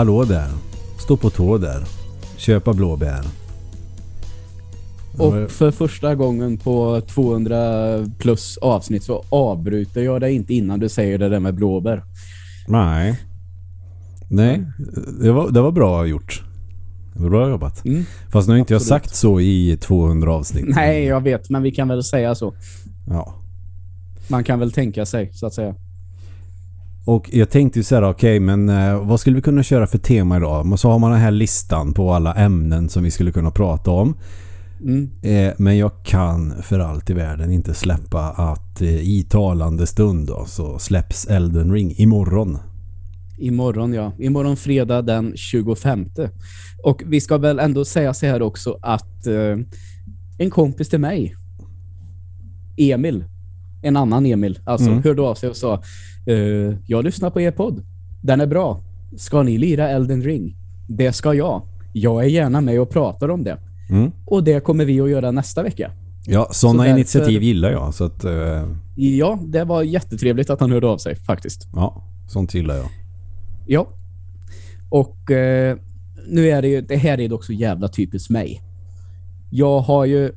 Hallå där. Stå på tå där. Köpa blåbär. Och för första gången på 200 plus avsnitt så avbryter jag dig inte innan du säger det där med blåbär. Nej. Nej, det var, det var bra gjort. Det var bra jobbat. Mm. Fast nu har inte jag Absolut. sagt så i 200 avsnitt. Nej, jag vet, men vi kan väl säga så. Ja. Man kan väl tänka sig, så att säga. Och jag tänkte ju säga, okej, men eh, vad skulle vi kunna köra för tema idag? Och så har man den här listan på alla ämnen som vi skulle kunna prata om. Mm. Eh, men jag kan för allt i världen inte släppa att eh, i talande stund då, så släpps Elden Ring imorgon. Imorgon, ja. Imorgon fredag den 25. Och vi ska väl ändå säga så här också att eh, en kompis till mig, Emil, en annan Emil, alltså Mm. hörde av sig och sa eh, jag lyssnar på er podd. Den är bra. Ska ni lira Elden Ring? Det ska jag. Jag är gärna med och pratar om det. Mm. Och det kommer vi att göra nästa vecka. Ja, sådana därför- initiativ gillar jag. Så att, eh, Ja, det var jättetrevligt att han hörde av sig faktiskt. ja, sånt gillar jag. Ja. Och eh, nu är det ju, det här är dock så jävla typiskt mig. Jag har ju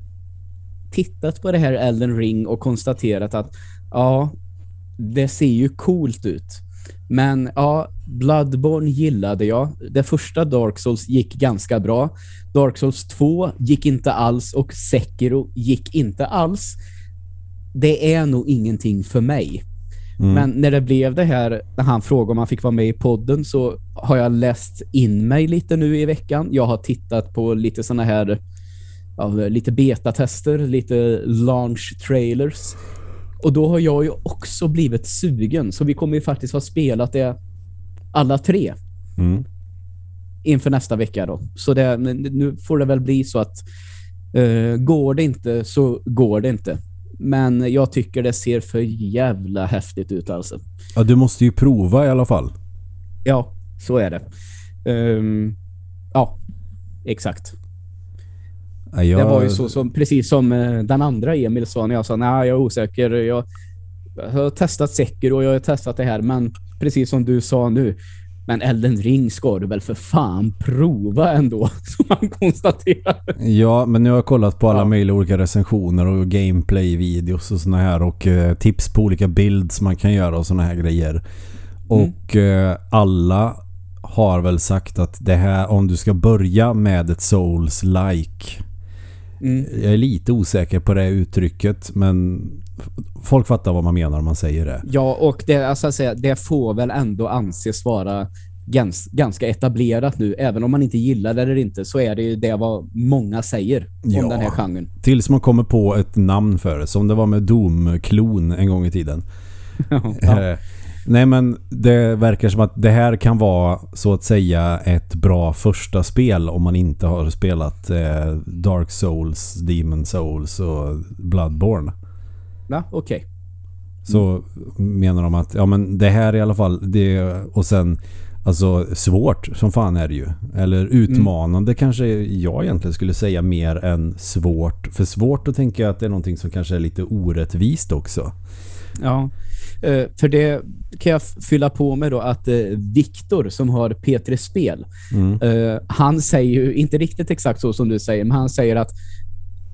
tittat på det här Elden Ring och konstaterat att ja, det ser ju coolt ut. Men ja, Bloodborne gillade jag. Det första Dark Souls gick ganska bra. Dark Souls 2 gick inte alls och Sekiro gick inte alls. Det är nog ingenting för mig. Mm. Men när det blev det här, när han frågade om han fick vara med i podden så har jag läst in mig lite nu i veckan. Jag har tittat på lite såna här ja, lite betatester, lite launch trailers. Och då har jag ju också blivit sugen. Så vi kommer ju faktiskt ha spelat det alla tre Mm. inför nästa vecka då. Så det, nu får det väl bli så att eh, går det inte så går det inte. Men jag tycker det ser för jävla häftigt ut alltså. Ja, du måste ju prova i alla fall. Ja, så är det. Ehm, ja, exakt. Ja, jag, Det var ju så som, precis som eh, den andra Emil sa när jag sa nej, jag är osäker. Jag, jag har testat Sekiro och jag har testat det här, men precis som du sa nu. Men Elden Ring ska du väl för fan prova ändå, som man konstaterar. Ja, men nu har jag kollat på alla Ja. möjliga olika recensioner och gameplay-videos och såna här och eh, tips på olika builds man kan göra och såna här grejer. Och eh, alla har väl sagt att det här, om du ska börja med ett Souls-like Mm. jag är lite osäker på det uttrycket men folk fattar vad man menar om man säger det. Ja, och det, alltså, att säga, det får väl ändå anses vara gans, ganska etablerat nu. Även om man inte gillar det eller inte så är det ju det vad många säger om Ja. den här genren. Tills man kommer på ett namn för det. Som det var med Doom-klon en gång i tiden. ja. Nej men det verkar som att det här kan vara så att säga ett bra första spel om man inte har spelat eh, Dark Souls, Demon Souls och Bloodborne. ja okej. Så menar de att ja men det här i alla fall det och sen alltså svårt som fan är det ju. Eller utmanande kanske jag egentligen skulle säga mer än svårt. För svårt att tänka att det är någonting som kanske är lite orättvist också. Ja, för det kan jag fylla på med då att eh, Viktor som har P3 Spel, Mm. eh, han säger ju inte riktigt exakt så som du säger, men han säger att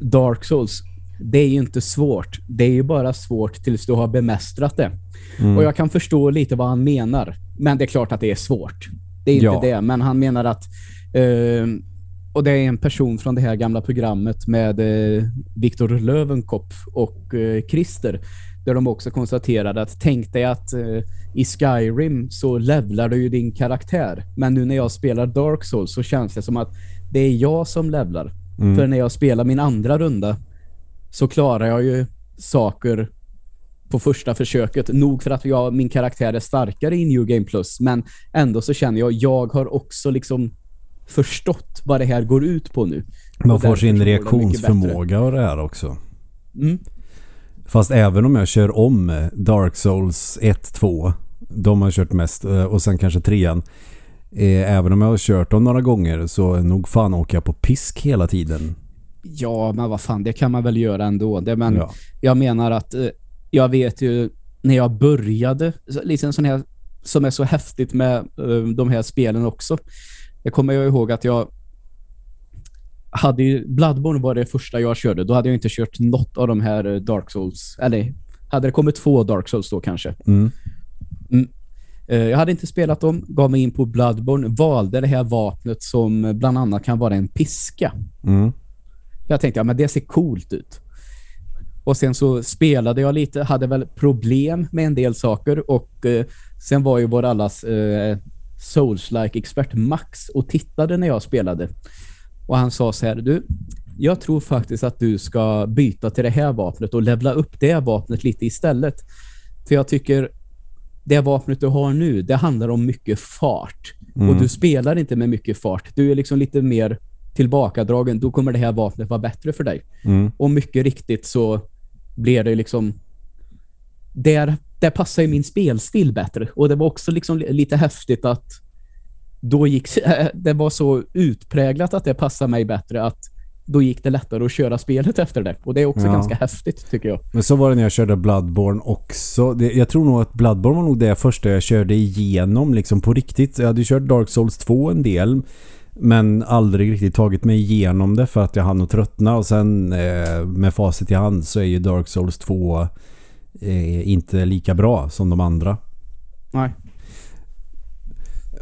Dark Souls, det är ju inte svårt. Det är ju bara svårt tills du har bemästrat det. Mm. Och jag kan förstå lite vad han menar. Men det är klart att det är svårt. Det är inte Ja. det, men han menar att eh, och det är en person från det här gamla programmet med eh, Viktor Lövenkopf och eh, Christer där de också konstaterade att tänk dig att eh, i Skyrim så levlar du ju din karaktär. Men nu när jag spelar Dark Souls så känns det som att det är jag som levlar. Mm. För när jag spelar min andra runda så klarar jag ju saker på första försöket. Nog för att jag, min karaktär är starkare i New Game Plus, men ändå så känner jag, jag har också liksom förstått vad det här går ut på nu. Man får sin reaktionsförmåga och det här också. Mm. Fast även om jag kör om Dark Souls 1, 2, de har kört mest eh, och sen kanske trean. eh, Även om jag har kört dem några gånger så nog fan åker jag på pisk hela tiden. Ja, men vad fan, det kan man väl göra ändå. Det, men Ja. jag menar att eh, jag vet ju när jag började, liksom sån här som är så häftigt med eh, de här spelen också. Jag kommer jag ihåg att jag hade ju, Bloodborne var det första jag körde. Då hade jag inte kört något av de här eh, Dark Souls. Eller hade det kommit två Dark Souls då kanske. Mm. Eh, Jag hade inte spelat dem, gav mig in på Bloodborne, valde det här vapnet som bland annat kan vara en piska. Mm. Jag tänkte, ja men det ser coolt ut. Och sen så spelade jag lite, hade väl problem med en del saker och eh, sen var ju vår allas eh, Souls-like expert Max och tittade när jag spelade. Och han sa så här, du, jag tror faktiskt att du ska byta till det här vapnet och levla upp det vapnet lite istället. För jag tycker det vapnet du har nu, det handlar om mycket fart. Mm. Och du spelar inte med mycket fart. Du är liksom lite mer tillbakadragen. Då kommer det här vapnet vara bättre för dig. Mm. Och mycket riktigt så blir det liksom... Där, där passar ju min spelstil bättre. Och det var också liksom li- lite häftigt att då gick det var så utpräglat att det passade mig bättre att då gick det lättare att köra spelet efter det. Och det är också Ja. ganska häftigt tycker jag. Men så var det när jag körde Bloodborne också. Det, jag tror nog att Bloodborne var nog det första jag körde igenom liksom på riktigt. Jag hade kört Dark Souls 2 en del. Men aldrig riktigt tagit mig igenom det för att jag hann att tröttna. Och sen eh, med facit i hand så är ju Dark Souls 2 eh, inte lika bra som de andra. Nej.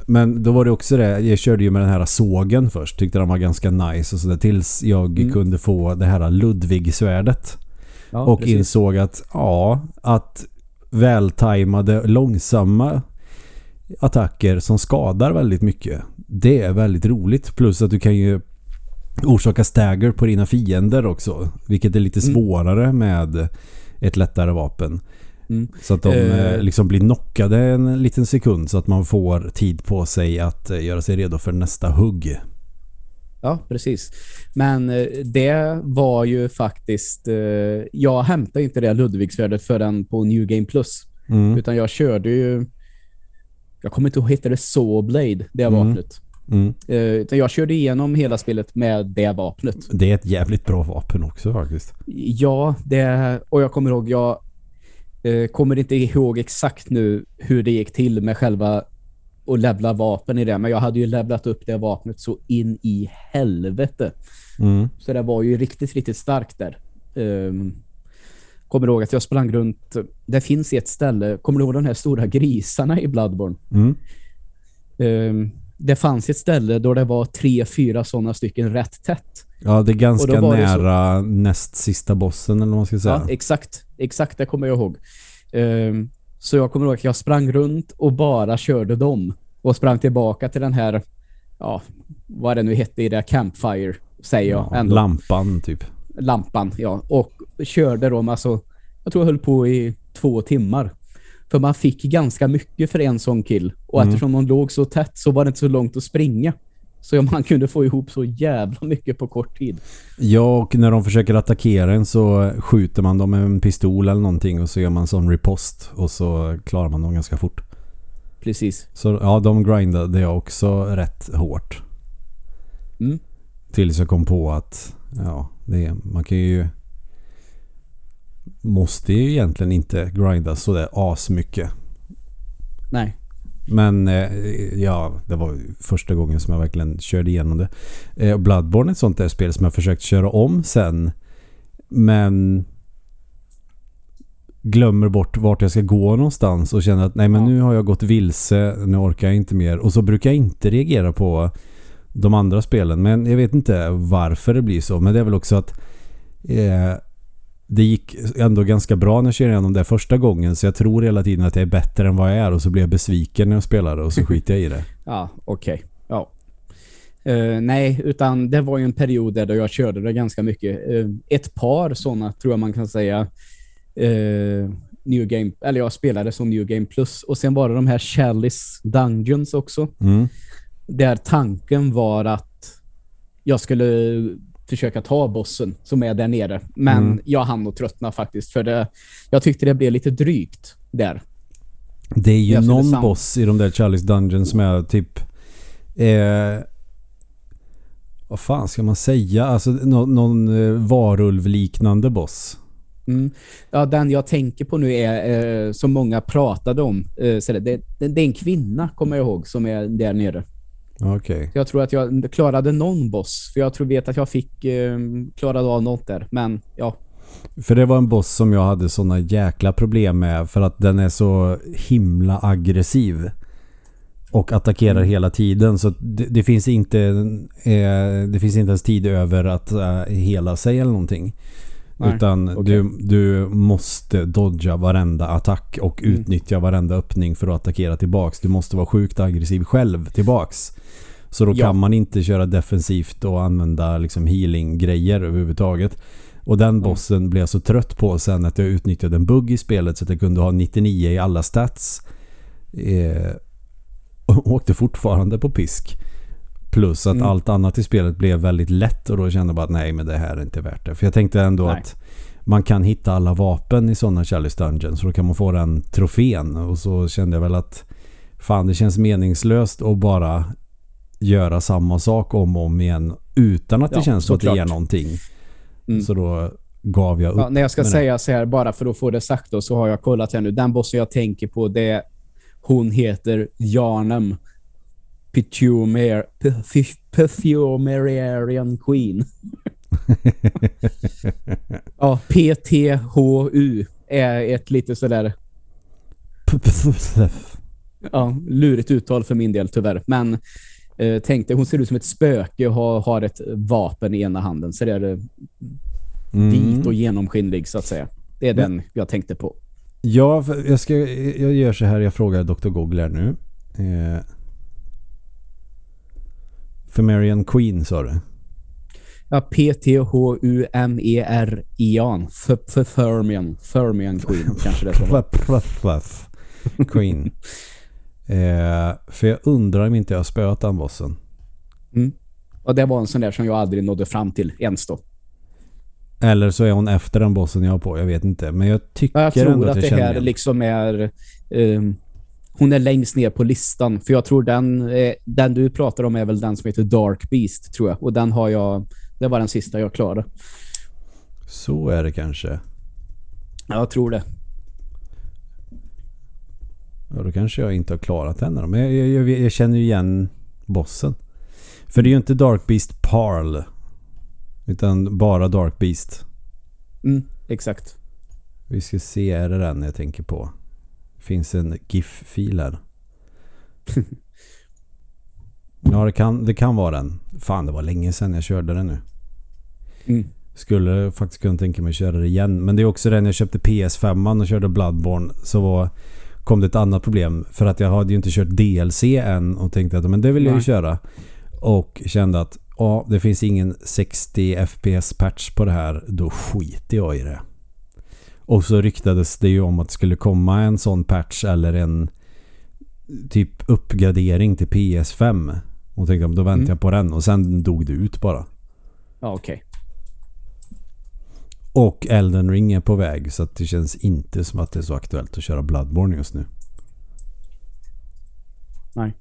Men då var det också det, jag körde ju med den här sågen först. Tyckte den var ganska nice och sådär. Tills jag Mm. kunde få det här Ludvig-svärdet. Ja, och precis. insåg att ja, att vältajmade, långsamma attacker som skadar väldigt mycket. Det är väldigt roligt. Plus att du kan ju orsaka stagger på dina fiender också. Vilket är lite Mm. svårare med ett lättare vapen. Mm. Så att de Eh. eh, liksom blir knockade en liten sekund så att man får tid på sig att eh, göra sig redo för nästa hugg. Ja, precis. Men eh, det var ju faktiskt... Jag hämtade inte det Ludvigsvärdet förrän på New Game Plus. Mm. Utan jag körde ju... Jag kommer inte ihåg, heter det Sawblade, det Mm. vapnet. Mm. Utan jag körde igenom hela spelet med det vapnet. Det är ett jävligt bra vapen också faktiskt. Ja, det... Och jag kommer ihåg, jag eh, kommer inte ihåg exakt nu hur det gick till med själva och levla vapen i det. Men jag hade ju levlat upp det vapnet så in i helvete. Mm. Så det var ju riktigt, riktigt starkt där. Um, kommer ihåg att jag sprang runt. Det finns ett ställe. Kommer du ihåg de här stora grisarna i Bloodborne? Mm. Um, det fanns ett ställe då det var tre, fyra sådana stycken rätt tätt. Ja, det är ganska nära näst sista bossen eller vad man ska säga. Ja, exakt. Exakt, det kommer jag ihåg. Um, så jag kommer ihåg att jag sprang runt och bara körde dem. Och sprang tillbaka till den här, ja, vad det nu hette i det, Campfire, säger jag. Ja, ändå. lampan typ. lampan, ja. Och körde dem, alltså, jag tror jag höll på i två timmar. För man fick ganska mycket för en sån kill. Och Mm. eftersom de låg så tätt så var det inte så långt att springa. Så man kunde få ihop så jävla mycket på kort tid. Ja, och när de försöker attackera en så skjuter man dem med en pistol eller någonting och så gör man sån ripost och så klarar man dem ganska fort. Precis. Så ja, de grindade jag också rätt hårt. Mm. Tills jag kom på att ja, det, man kan ju måste ju egentligen inte grinda sådär asmycket. Nej. Men eh, ja, det var första gången som jag verkligen körde igenom det. Eh, Bloodborne är ett sånt där spel som jag försökt köra om sen. Men glömmer bort vart jag ska gå någonstans och känner att nej men nu har jag gått vilse, nu orkar jag inte mer. Och så brukar jag inte reagera på de andra spelen. Men jag vet inte varför det blir så. Men det är väl också att eh, det gick ändå ganska bra när jag körde igenom det första gången. Så jag tror hela tiden att jag är bättre än vad jag är. Och så blir jag besviken när jag spelar och så skiter jag i det. Ja, okej. Ja. Eh, nej, utan det var ju en period där jag körde det ganska mycket. Eh, ett par sådana tror jag man kan säga. Eh, New Game, eller jag spelade som New Game Plus. Och sen var det de här Chalice Dungeons också. Mm. Där tanken var att jag skulle försöka ta bossen som är där nere. Men Mm. jag hann och tröttna faktiskt. För det, jag tyckte det blev lite drygt där. Det är ju Jag någon sam- boss i de där Chalice Dungeons som är typ... Eh, vad fan ska man säga? Alltså nå- någon eh, varulv-liknande boss. Mm. Ja, den jag tänker på nu är eh, som många pratade om. Eh, så det, det, det är en kvinna, kommer jag ihåg, som är där nere. Okay. Jag tror att jag klarade någon boss. För jag tror vet att jag fick eh, klarade av något där. Men ja. För det var en boss som jag hade såna jäkla problem med. För att den är så himla aggressiv. Och attackerar mm. hela tiden. Så det, det finns inte eh, det finns inte ens tid över att eh, hela sig eller någonting. Nej, Utan okay. du, du måste dodga varenda attack och mm. utnyttja varenda öppning för att attackera tillbaks. Du måste vara sjukt aggressiv själv tillbaks. Så då ja. kan man inte köra defensivt och använda liksom healing-grejer överhuvudtaget. Och den bossen mm. blev jag så trött på sen att jag utnyttjade en bugg i spelet så att jag kunde ha 99 i alla stats. Eh, och åkte fortfarande på pisk. Plus att mm. allt annat i spelet blev väldigt lätt och då kände jag bara att nej men det här är inte värt det. För jag tänkte ändå nej. att man kan hitta alla vapen i sådana Chalice Dungeons så då kan man få den trofén och så kände jag väl att fan det känns meningslöst att bara göra samma sak om och om igen utan att det känns som att det ger någonting. Mm. Så då gav jag upp. Ja, när jag ska säga det. så här bara för att få det sagt då så har jag kollat här nu. Den bossen jag tänker på det hon heter Jarnum Perfumerian Queen. ja, PTHU är ett lite sådär ja, lurigt uttal för min del tyvärr. Men eh, tänkte hon ser ut som ett spöke och har, har ett vapen i ena handen. Så det är det mm. vit och genomskinlig så att säga. Det är Men, den jag tänkte på. Ja, jag, ska, jag gör så här. Jag frågar Dr. Google här nu. Eh, Marian Queen sa du? Ja, P-T-H-U-M-E-R-I-A-N. För Fermian. Fermian Queen kanske det vara. Queen. eh, för jag undrar om inte jag har spöat den bossen. Mm. Och det var en sån där som jag aldrig nådde fram till ens då. Eller så är hon efter den bossen jag har på, jag vet inte. Men jag tycker jag ändå att, att det här liksom är... Um, hon är längst ner på listan. För jag tror den, eh, den du pratar om är väl den som heter Dark Beast, tror jag. Och den har jag... Det var den sista jag klarade. Så är det kanske. Jag tror det. Ja, då kanske jag inte har klarat den. Men jag, jag, jag, känner ju igen bossen. För det är ju inte Dark Beast Parl. Utan bara Dark Beast. Mm, exakt. Vi ska se, är det den jag tänker på? Finns en GIF-fil här. ja, det kan, det kan vara den. Fan, det var länge sedan jag körde den nu. Mm. Skulle faktiskt kunna tänka mig att köra det igen. Men det är också den jag köpte PS5 och körde Bloodborne. Så var, kom det ett annat problem. För att jag hade ju inte kört DLC än och tänkte att men det vill jag ju köra. Och kände att ja, det finns ingen 60 FPS-patch på det här. Då skiter jag i det. Och så ryktades det ju om att det skulle komma en sån patch eller en typ uppgradering till PS5. Och tänkte då väntar mm. jag på den. Och sen dog det ut bara. Ja, okej. Okay. Och Elden Ring är på väg så det känns inte som att det är så aktuellt att köra Bloodborne just nu. Nej.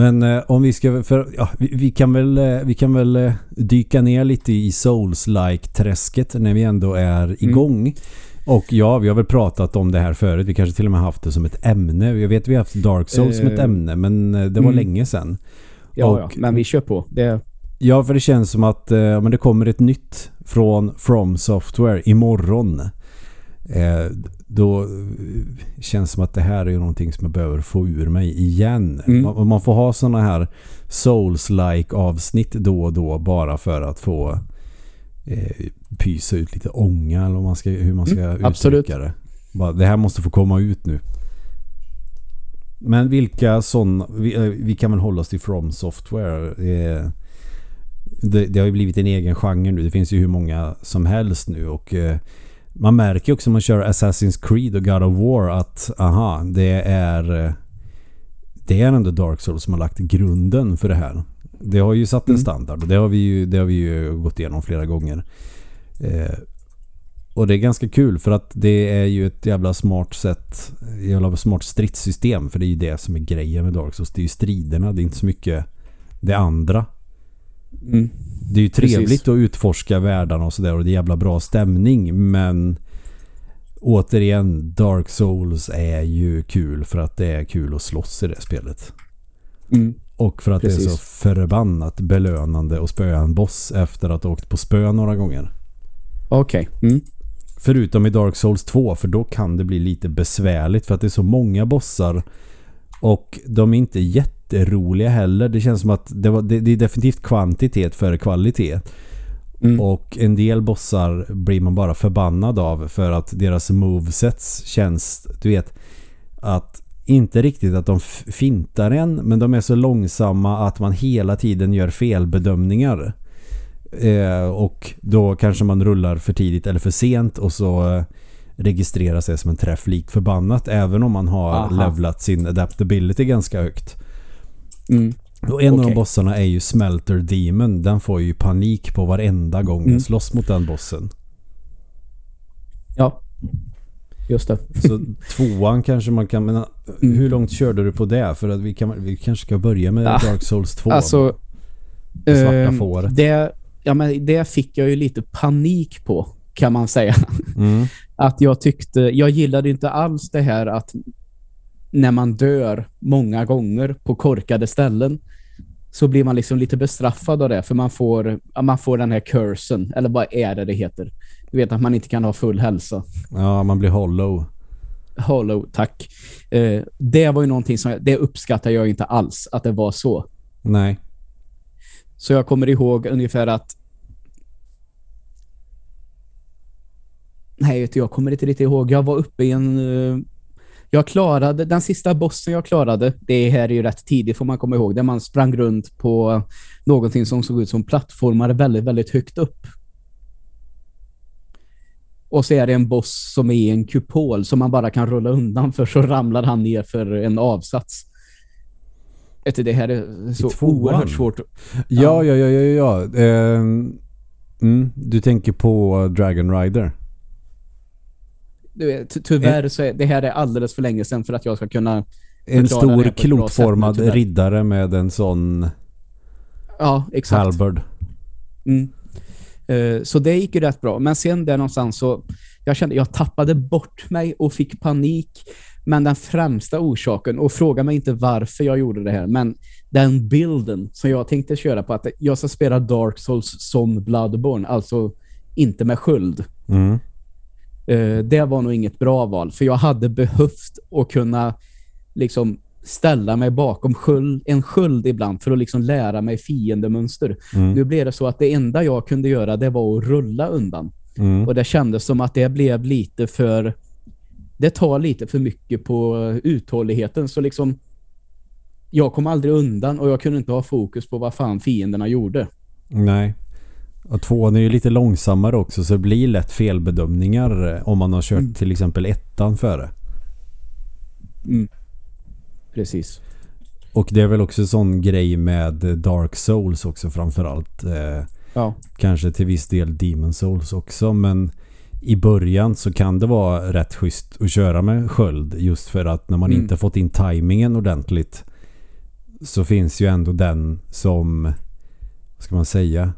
Men eh, om vi ska... För, ja, vi, vi, kan väl, eh, vi kan väl eh, dyka ner lite i Souls-like-träsket när vi ändå är mm. igång. Mm. Och ja, vi har väl pratat om det här förut. Vi kanske till och med haft det som ett ämne. Jag vet vi har haft Dark Souls som ett eh, ämne, men det var mm. länge sedan. Ja, och, ja, men vi kör på. Det... Ja, för det känns som att eh, men det kommer ett nytt från From Software imorgon. Eh, då känns det som att det här är någonting som jag behöver få ur mig igen. Mm. Man, man, får ha sådana här Souls-like avsnitt då och då bara för att få eh, pysa ut lite ånga eller man ska, hur man ska mm, uttrycka absolut. det. Bara, det här måste få komma ut nu. Men vilka sådana... Vi, eh, vi, kan väl hålla oss till From Software. Eh, det, det, har ju blivit en egen genre nu. Det finns ju hur många som helst nu och eh, man märker också när man kör Assassin's Creed och God of War att aha, det är det är ändå Dark Souls som har lagt grunden för det här. Det har ju satt en mm. standard och det har vi ju, det har vi ju gått igenom flera gånger. Eh, och det är ganska kul för att det är ju ett jävla smart sätt, jävla smart stridssystem för det är ju det som är grejen med Dark Souls. Det är ju striderna, det är inte så mycket det andra. Mm. Det är ju trevligt Precis. att utforska världarna och sådär och det är jävla bra stämning men återigen Dark Souls är ju kul för att det är kul att slåss i det spelet. Mm. Och för att det är Precis. så förbannat belönande att spöa en boss efter att ha åkt på spö några gånger. Okej. Mm. Förutom i Dark Souls 2 för då kan det bli lite besvärligt för att det är så många bossar och de är inte jätteroliga heller. Det känns som att det, var, det, det är definitivt kvantitet före kvalitet. Mm. Och en del bossar blir man bara förbannad av för att deras movesets känns, du vet, att inte riktigt att de fintar en men de är så långsamma att man hela tiden gör felbedömningar. Eh, och då kanske man rullar för tidigt eller för sent och så eh, registreras det som en träff likt förbannat även om man har Aha. levlat sin adaptability ganska högt. Mm. Och en av de bossarna är ju Smelter Demon. Den får ju panik på varenda gång Mm. jag slåss mot den bossen. Ja. Just det. Så tvåan kanske man kan... Men Mm. hur långt körde du på det? För att vi, kan, vi kanske ska börja med Ah, Dark Souls 2. Alltså, Det svarta ehm, fåret. det, ja, men det fick jag ju lite panik på, kan man säga. Mm. Att jag tyckte, jag gillade inte alls det här att när man dör många gånger på korkade ställen så blir man liksom lite bestraffad av det för man får, man får den här cursen, eller vad är det det heter? Du vet att man inte kan ha full hälsa. Ja, man blir hollow. Hollow, tack. Eh, det var ju någonting som, det uppskattar jag inte alls, att det var så. Nej. Så jag kommer ihåg ungefär att Nej, jag kommer inte riktigt ihåg. Jag var uppe i en... Jag klarade, den sista bossen jag klarade, det här är ju rätt tidigt får man komma ihåg, där man sprang runt på någonting som såg ut som plattformar väldigt, väldigt högt upp. Och så är det en boss som är i en kupol som man bara kan rulla undan för så ramlar han ner för en avsats. Det här är så oerhört svårt. Ja, ja, ja, ja, ja. Ehm, mm, du tänker på Dragon Rider. Du vet, ty- tyvärr så är det här är alldeles för länge sedan för att jag ska kunna En stor klotformad sätt riddare med en sån Ja, exakt. halberd. Mm. Eh, Så det gick ju rätt bra. Men sen där någonstans så jag kände jag tappade bort mig och fick panik. Men den främsta orsaken, och fråga mig inte varför jag gjorde det här, men den bilden som jag tänkte köra på att jag ska spela Dark Souls som Bloodborne, alltså inte med sköld. Mm. Eh, det var nog inget bra val, för jag hade behövt att kunna liksom ställa mig bakom sköld, en sköld ibland för att liksom lära mig fiendemönster. Mm. Nu blev det så att det enda jag kunde göra det var att rulla undan. Mm. Och det kändes som att det blev lite för... Det tar lite för mycket på uthålligheten. Så liksom... Jag kom aldrig undan och jag kunde inte ha fokus på vad fan fienderna gjorde. Nej. Och tvåan är ju lite långsammare också så det blir lätt felbedömningar eh, om man har kört Mm. till exempel ettan före. Precis. Och det är väl också en sån grej med Dark Souls också framförallt. Eh, Ja. kanske till viss del Demon Souls också men i början så kan det vara rätt schysst att köra med sköld just för att när man Mm. inte fått in tajmingen ordentligt så finns ju ändå den som vad ska man säga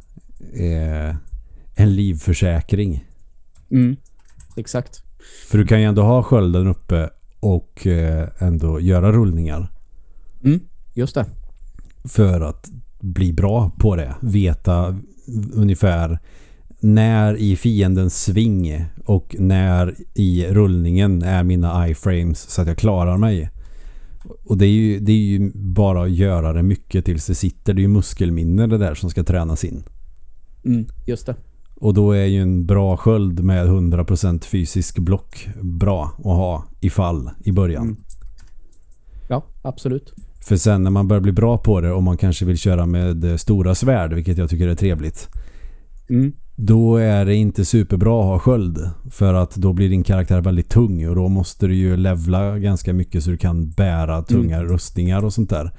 eh, en livförsäkring. Mm. Exakt. För du kan ju ändå ha skölden uppe och eh, ändå göra rullningar Mm. Just det. för att bli bra på det. Veta ungefär när i fiendens sving och när i rullningen är mina iframes så att jag klarar mig. Och det är ju, det är ju bara att göra det mycket tills det sitter. Det är ju muskelminne det där som ska tränas in. Mm. Just det. Och då är ju en bra sköld med 100% fysisk block bra att ha ifall i början. Mm. Ja, absolut. För sen när man börjar bli bra på det och man kanske vill köra med eh, stora svärd, vilket jag tycker är trevligt. Mm. Då är det inte superbra att ha sköld. För att då blir din karaktär väldigt tung och då måste du ju levla ganska mycket så du kan bära tunga rustningar och sånt där.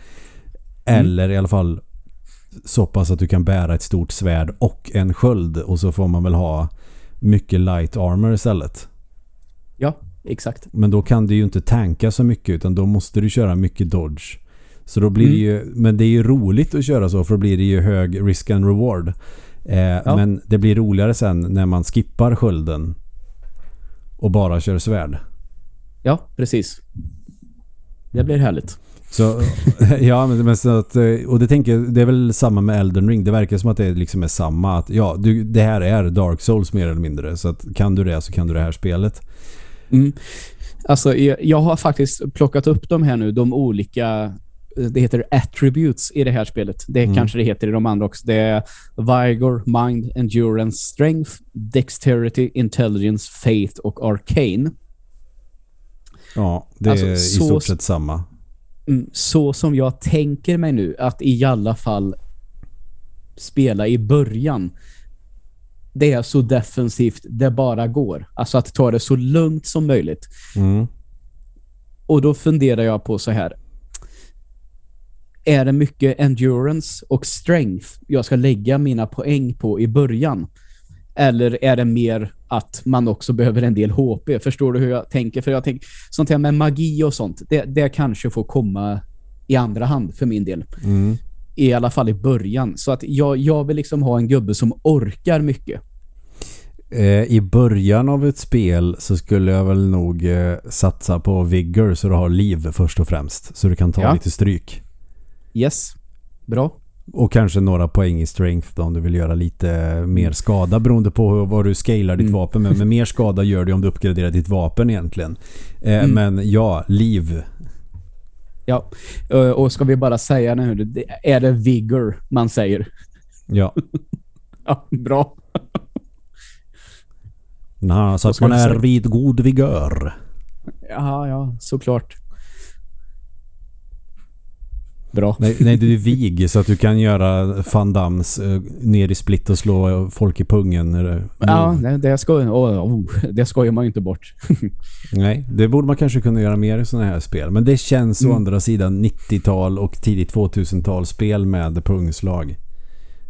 Eller i alla fall så pass att du kan bära ett stort svärd och en sköld och så får man väl ha mycket light armor istället. Ja, exakt. Men då kan du ju inte tanka så mycket utan då måste du köra mycket dodge. Så då blir Mm. det ju, men det är ju roligt att köra så för då blir det ju hög risk and reward. Eh, Men det blir roligare sen när man skippar skölden och bara kör svärd. Ja, precis. Det blir härligt. Så, ja, men, men så att, eh, och det tänker det är väl samma med Elden Ring. Det verkar som att det liksom är samma. Att, ja, du, det här är Dark Souls mer eller mindre. Så att kan du det så kan du det här spelet. Mm. Alltså, jag, jag har faktiskt plockat upp de här nu, de olika det heter attributes i det här spelet. Det Mm. kanske det heter i de andra också. Det är Vigor, Mind, Endurance, Strength, Dexterity, Intelligence, Faith och Arcane. Ja, det Alltså, är i så- stort sett samma. Mm, så som jag tänker mig nu, att i alla fall spela i början. Det är så defensivt det bara går. Alltså att ta det så lugnt som möjligt. Mm. Och då funderar jag på så här. Är det mycket endurance och strength jag ska lägga mina poäng på i början? Eller är det mer att man också behöver en del HP? Förstår du hur jag tänker? För jag tänker, sånt här med magi och sånt, det, det kanske får komma i andra hand för min del. Mm. I alla fall i början. Så att jag, jag vill liksom ha en gubbe som orkar mycket. Eh, I början av ett spel så skulle jag väl nog eh, satsa på vigor så du har liv först och främst. Så du kan ta Ja. lite stryk. Yes. Bra. Och kanske några poäng i strength då, om du vill göra lite mer skada beroende på vad du scalar ditt Mm. vapen med. Men mer skada gör du om du uppgraderar ditt vapen egentligen. Eh, Mm. Men ja, liv. Ja. Eh, Och ska vi bara säga nu, är det vigor man säger? Ja. Ja, bra. Nah, så att man är vid god vigör. Ja, ja, såklart. Bra. Nej, nej, du är vig så att du kan göra Van Dams eh, ner i split och slå folk i pungen. eller- Ja, det, det, ska, oh, oh, det skojar man ju inte bort. Nej, det borde man kanske kunna göra mer i sådana här spel. Men det känns å Mm. andra sidan 90-tal och tidigt 2000-tal spel med pungslag.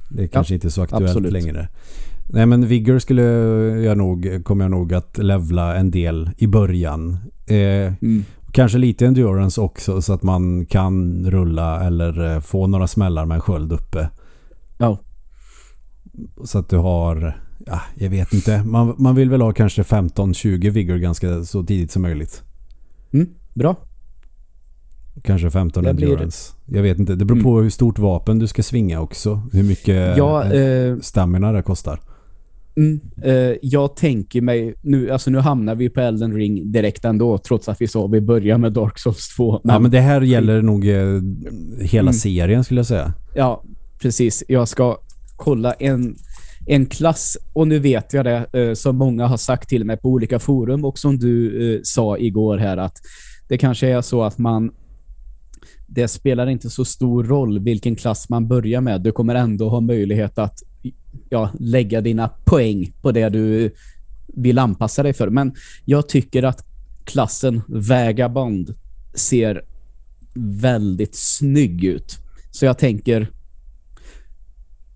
Det är kanske inte så aktuellt absolut. längre. Nej men Vigor skulle jag nog, kommer jag nog att levla en del i början. Eh, Mm. Kanske lite endurance också så att man kan rulla eller eh, få några smällar med en sköld uppe. Ja. Så att du har, ja, jag vet inte. Man, man vill väl ha kanske 15-20 Vigor ganska så tidigt som möjligt. Mm. Bra. Kanske 15 Det blir- endurance. Jag vet inte. Det beror Mm. på hur stort vapen du ska svinga också. Hur mycket Ja, eh, eh, stamina det kostar. Mm, eh, jag tänker mig, nu, alltså nu hamnar vi på Elden Ring direkt ändå, trots att vi sa vi börjar med Dark Souls 2. ja, men det här gäller nog eh, hela Mm. serien skulle jag säga. Ja, precis. Jag ska kolla en, en klass och nu vet jag det eh, som många har sagt till mig på olika forum och som du sa igår här att det kanske är så att man det spelar inte så stor roll vilken klass man börjar med. Du kommer ändå ha möjlighet att ja, lägga dina poäng på det du vill anpassa dig för. Men jag tycker att klassen Vagabond ser väldigt snygg ut. Så jag tänker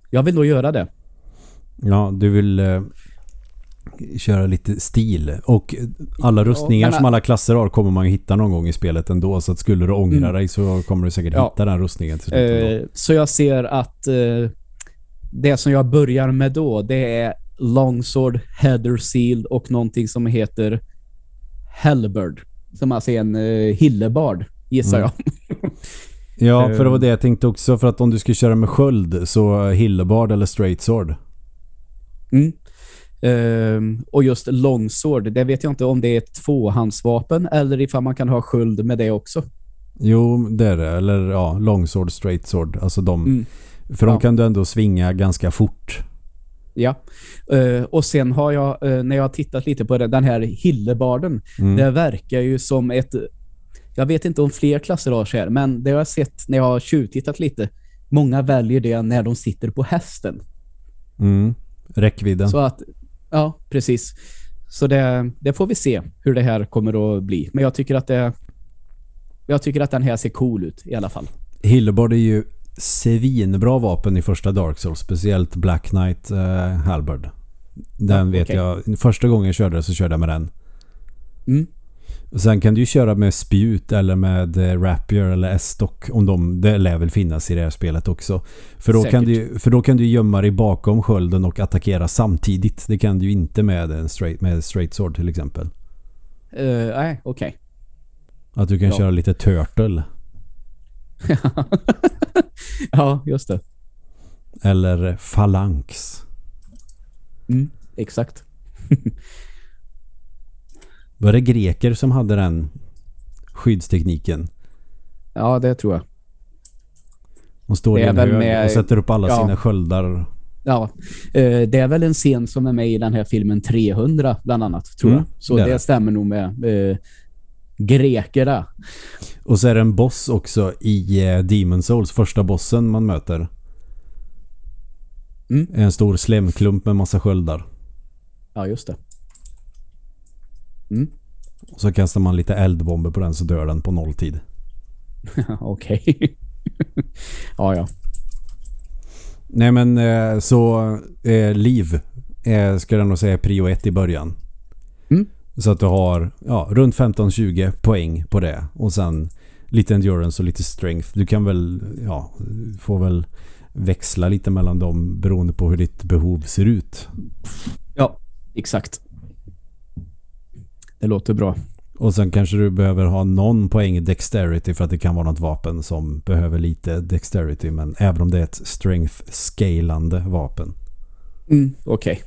jag vill nog göra det. Ja, du vill eh, köra lite stil. Och alla rustningar men- som alla klasser har kommer man ju hitta någon gång i spelet ändå. Så att skulle du ångra Mm. dig så kommer du säkert Ja. hitta den rustningen till slut. Eh, så jag ser att eh, det som jag börjar med då, det är Longsword, Heather Sealed och någonting som heter Hellbird. Som alltså är en eh, hillebard, gissar Mm. jag. Ja, för det var eh, det jag tänkte också. För att om du ska köra med sköld så Hillebard eller Straight Sword. Mm. Ehm, och just Longsword, det vet jag inte om det är ett tvåhandsvapen eller ifall man kan ha sköld med det också. Jo, det är det. Eller ja, Longsword, Straight Sword. Alltså de. Mm. För de Ja. kan du ändå svinga ganska fort. Ja. Eh, och sen har jag, eh, när jag har tittat lite på det, den här hillebarden, Mm. det verkar ju som ett... Jag vet inte om fler klasser har så här, men det har jag sett när jag har tjuvtittat lite. Många väljer det när de sitter på hästen. Mm. Räckvidden. Så att, ja, precis. Så det, det får vi se hur det här kommer att bli. Men jag tycker att det... Jag tycker att den här ser cool ut i alla fall. Hillebard är ju svinbra vapen i första Dark Souls. Speciellt Black Knight uh, Halberd. Den Ja, vet okej. jag. Första gången jag körde så körde jag med den. Mm. Och sen kan du ju köra med spjut eller med eh, rapier eller S-stock om de, det lär väl finnas i det här spelet också. För då, kan du, för då kan du gömma dig bakom skölden och attackera samtidigt. Det kan du ju inte med en straight, med straight sword till exempel. Uh, nej, okej. Att du kan Ja. köra lite turtle. ja, just det. Eller phalanx. Mm, exakt. Var det greker som hade den skyddstekniken? Ja, det tror jag. De står i en hög med- och sätter upp alla ja. sina sköldar. Ja, eh, det är väl en scen som är med i den här filmen 300 bland annat, tror Mm, jag. Så det det. stämmer nog med eh, grekerna. Och så är det en boss också i eh, Demon Souls, första bossen man möter. Mm. En stor slemklump med massa sköldar. Ja, just det. Och så kastar man lite eldbomber på den så dör den på nolltid. Okej. ja, ja. Nej men eh, så eh, liv eh, ska jag nog säga prio ett i början. Mm. Så att du har ja, runt 15-20 poäng på det. Och sen lite endurance och lite strength. Du kan väl, ja, få väl växla lite mellan dem beroende på hur ditt behov ser ut. Ja, exakt. Det låter bra. Och sen kanske du behöver ha någon poäng i dexterity för att det kan vara något vapen som behöver lite dexterity. Men även om det är ett strength-scalande vapen. Mm, Okej.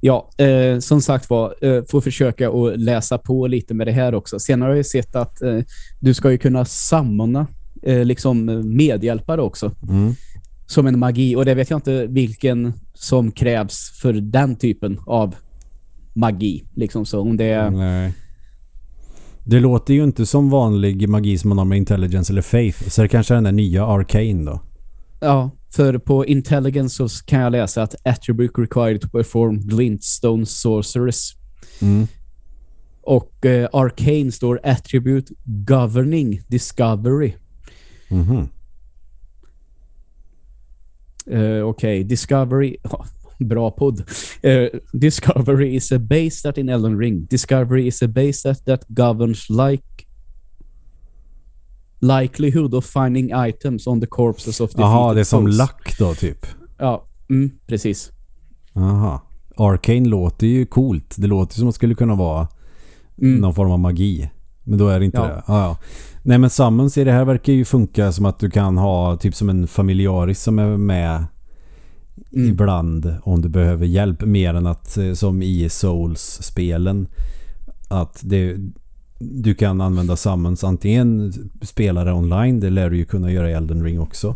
Ja, eh, som sagt var, eh, får försöka att läsa på lite med det här också. Senare har jag sett att eh, du ska ju kunna samla eh, liksom medhjälpare också Mm. som en magi. Och det vet jag inte vilken som krävs för den typen av magi. Liksom så om det. Nej. Det låter ju inte som vanlig magi som man har med intelligence eller faith. Så det kanske är den där nya arcane då. Ja, för på intelligence så kan jag läsa att attribute required to perform glintstone sorceress. Mm. Och eh, arcane står attribute governing discovery. Mhm. Eh, Okej, Discovery... ja, bra podd. Eh, Discovery is a base that in Elden Ring. Discovery is a base that, that governs like likelihood of finding items on the corpses of defeated Jaha, det är som foes. lack då typ. Ja, mm, precis. Aha. Arcane låter ju coolt. Det låter som att det skulle kunna vara Mm. någon form av magi. Men då är det inte Ja. det. Ah, ja. Nej men summons i det här verkar ju funka som att du kan ha typ som en familjaris som är med Mm. ibland om du behöver hjälp mer än att eh, som i Souls-spelen att det, du kan använda summons antingen spelare online, det lär du ju kunna göra i Elden Ring också.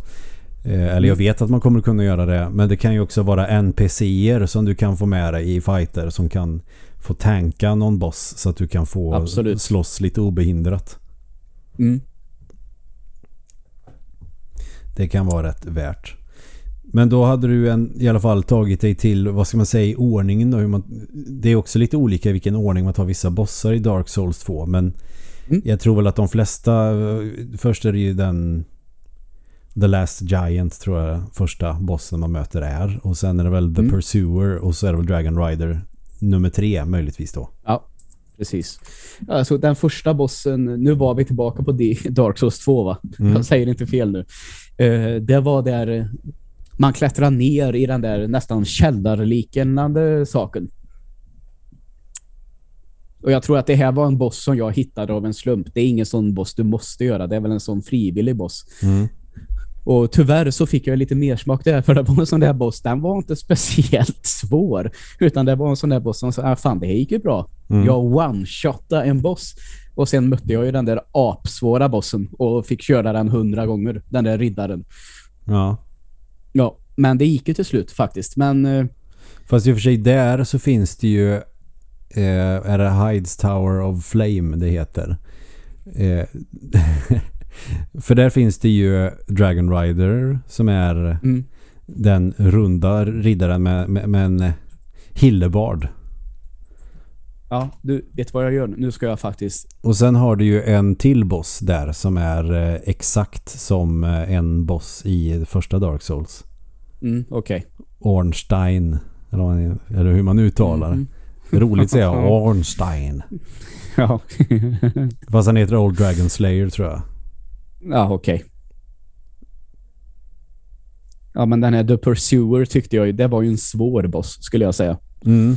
Eh, eller jag vet att man kommer kunna göra det men det kan ju också vara NPCer som du kan få med dig i fighter som kan få tanka någon boss så att du kan få Absolut. slåss lite obehindrat. Mm. Det kan vara rätt värt. Men då hade du en, i alla fall tagit dig till, vad ska man säga, i ordningen då, hur man, Det är också lite olika i vilken ordning man tar vissa bossar i Dark Souls 2. Men Mm. jag tror väl att de flesta, först är det ju den The Last Giant tror jag första bossen man möter är. Och sen är det väl The Mm. Pursuer och så är det väl Dragon Rider nummer tre möjligtvis då. Ja, precis. Alltså den första bossen, nu var vi tillbaka på D- Dark Souls 2 va? Mm. Jag säger inte fel nu. Eh, det var där man klättrar ner i den där nästan källarliknande saken. Och jag tror att det här var en boss som jag hittade av en slump. Det är ingen sån boss du måste göra. Det är väl en sån frivillig boss. Mm. Och tyvärr så fick jag lite mer smak där för det var en sån där boss. Den var inte speciellt svår. Utan det var en sån där boss som sa, ah, fan det här gick ju bra. Mm. Jag one-shotade en boss. Och sen mötte jag ju den där apsvåra bossen och fick köra den hundra gånger. Den där riddaren. Ja. Ja, men det gick ju till slut faktiskt. Men eh, Fast i och för sig där så finns det ju eh, är det Hides Tower of Flame det heter. Eh, för där finns det ju Dragon Rider som är mm, den runda riddaren med, med, med en hillebard. Ja, du vet vad jag gör nu? Nu ska jag faktiskt... Och sen har du ju en till boss där som är eh, exakt som eh, en boss i första Dark Souls. Mm, Okej. Ornstein eller, eller hur man uttalar det. Mm. Roligt säga Ornstein. Ja, Fast han heter Old Dragon Slayer tror jag. ja okej. Ja, men den här The Pursuer tyckte jag ju, det var ju en svår boss skulle jag säga. Mm.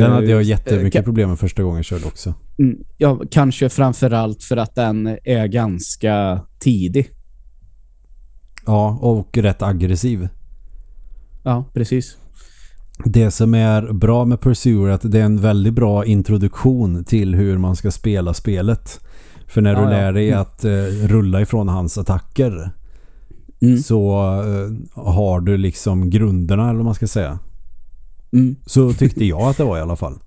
Den hade jag Eh, jättemycket eh, problem med första gången jag körde också. Mm, Ja, kanske framförallt för att den är ganska tidig. Ja, och rätt aggressiv. Ja, precis. Det som är bra med Pursuer är att det är en väldigt bra introduktion till hur man ska spela spelet. För när Ja, du ja. lär dig Mm. att eh, rulla ifrån hans attacker Mm. så eh, har du liksom grunderna eller vad man ska säga. Mm. Så tyckte jag att det var i alla fall.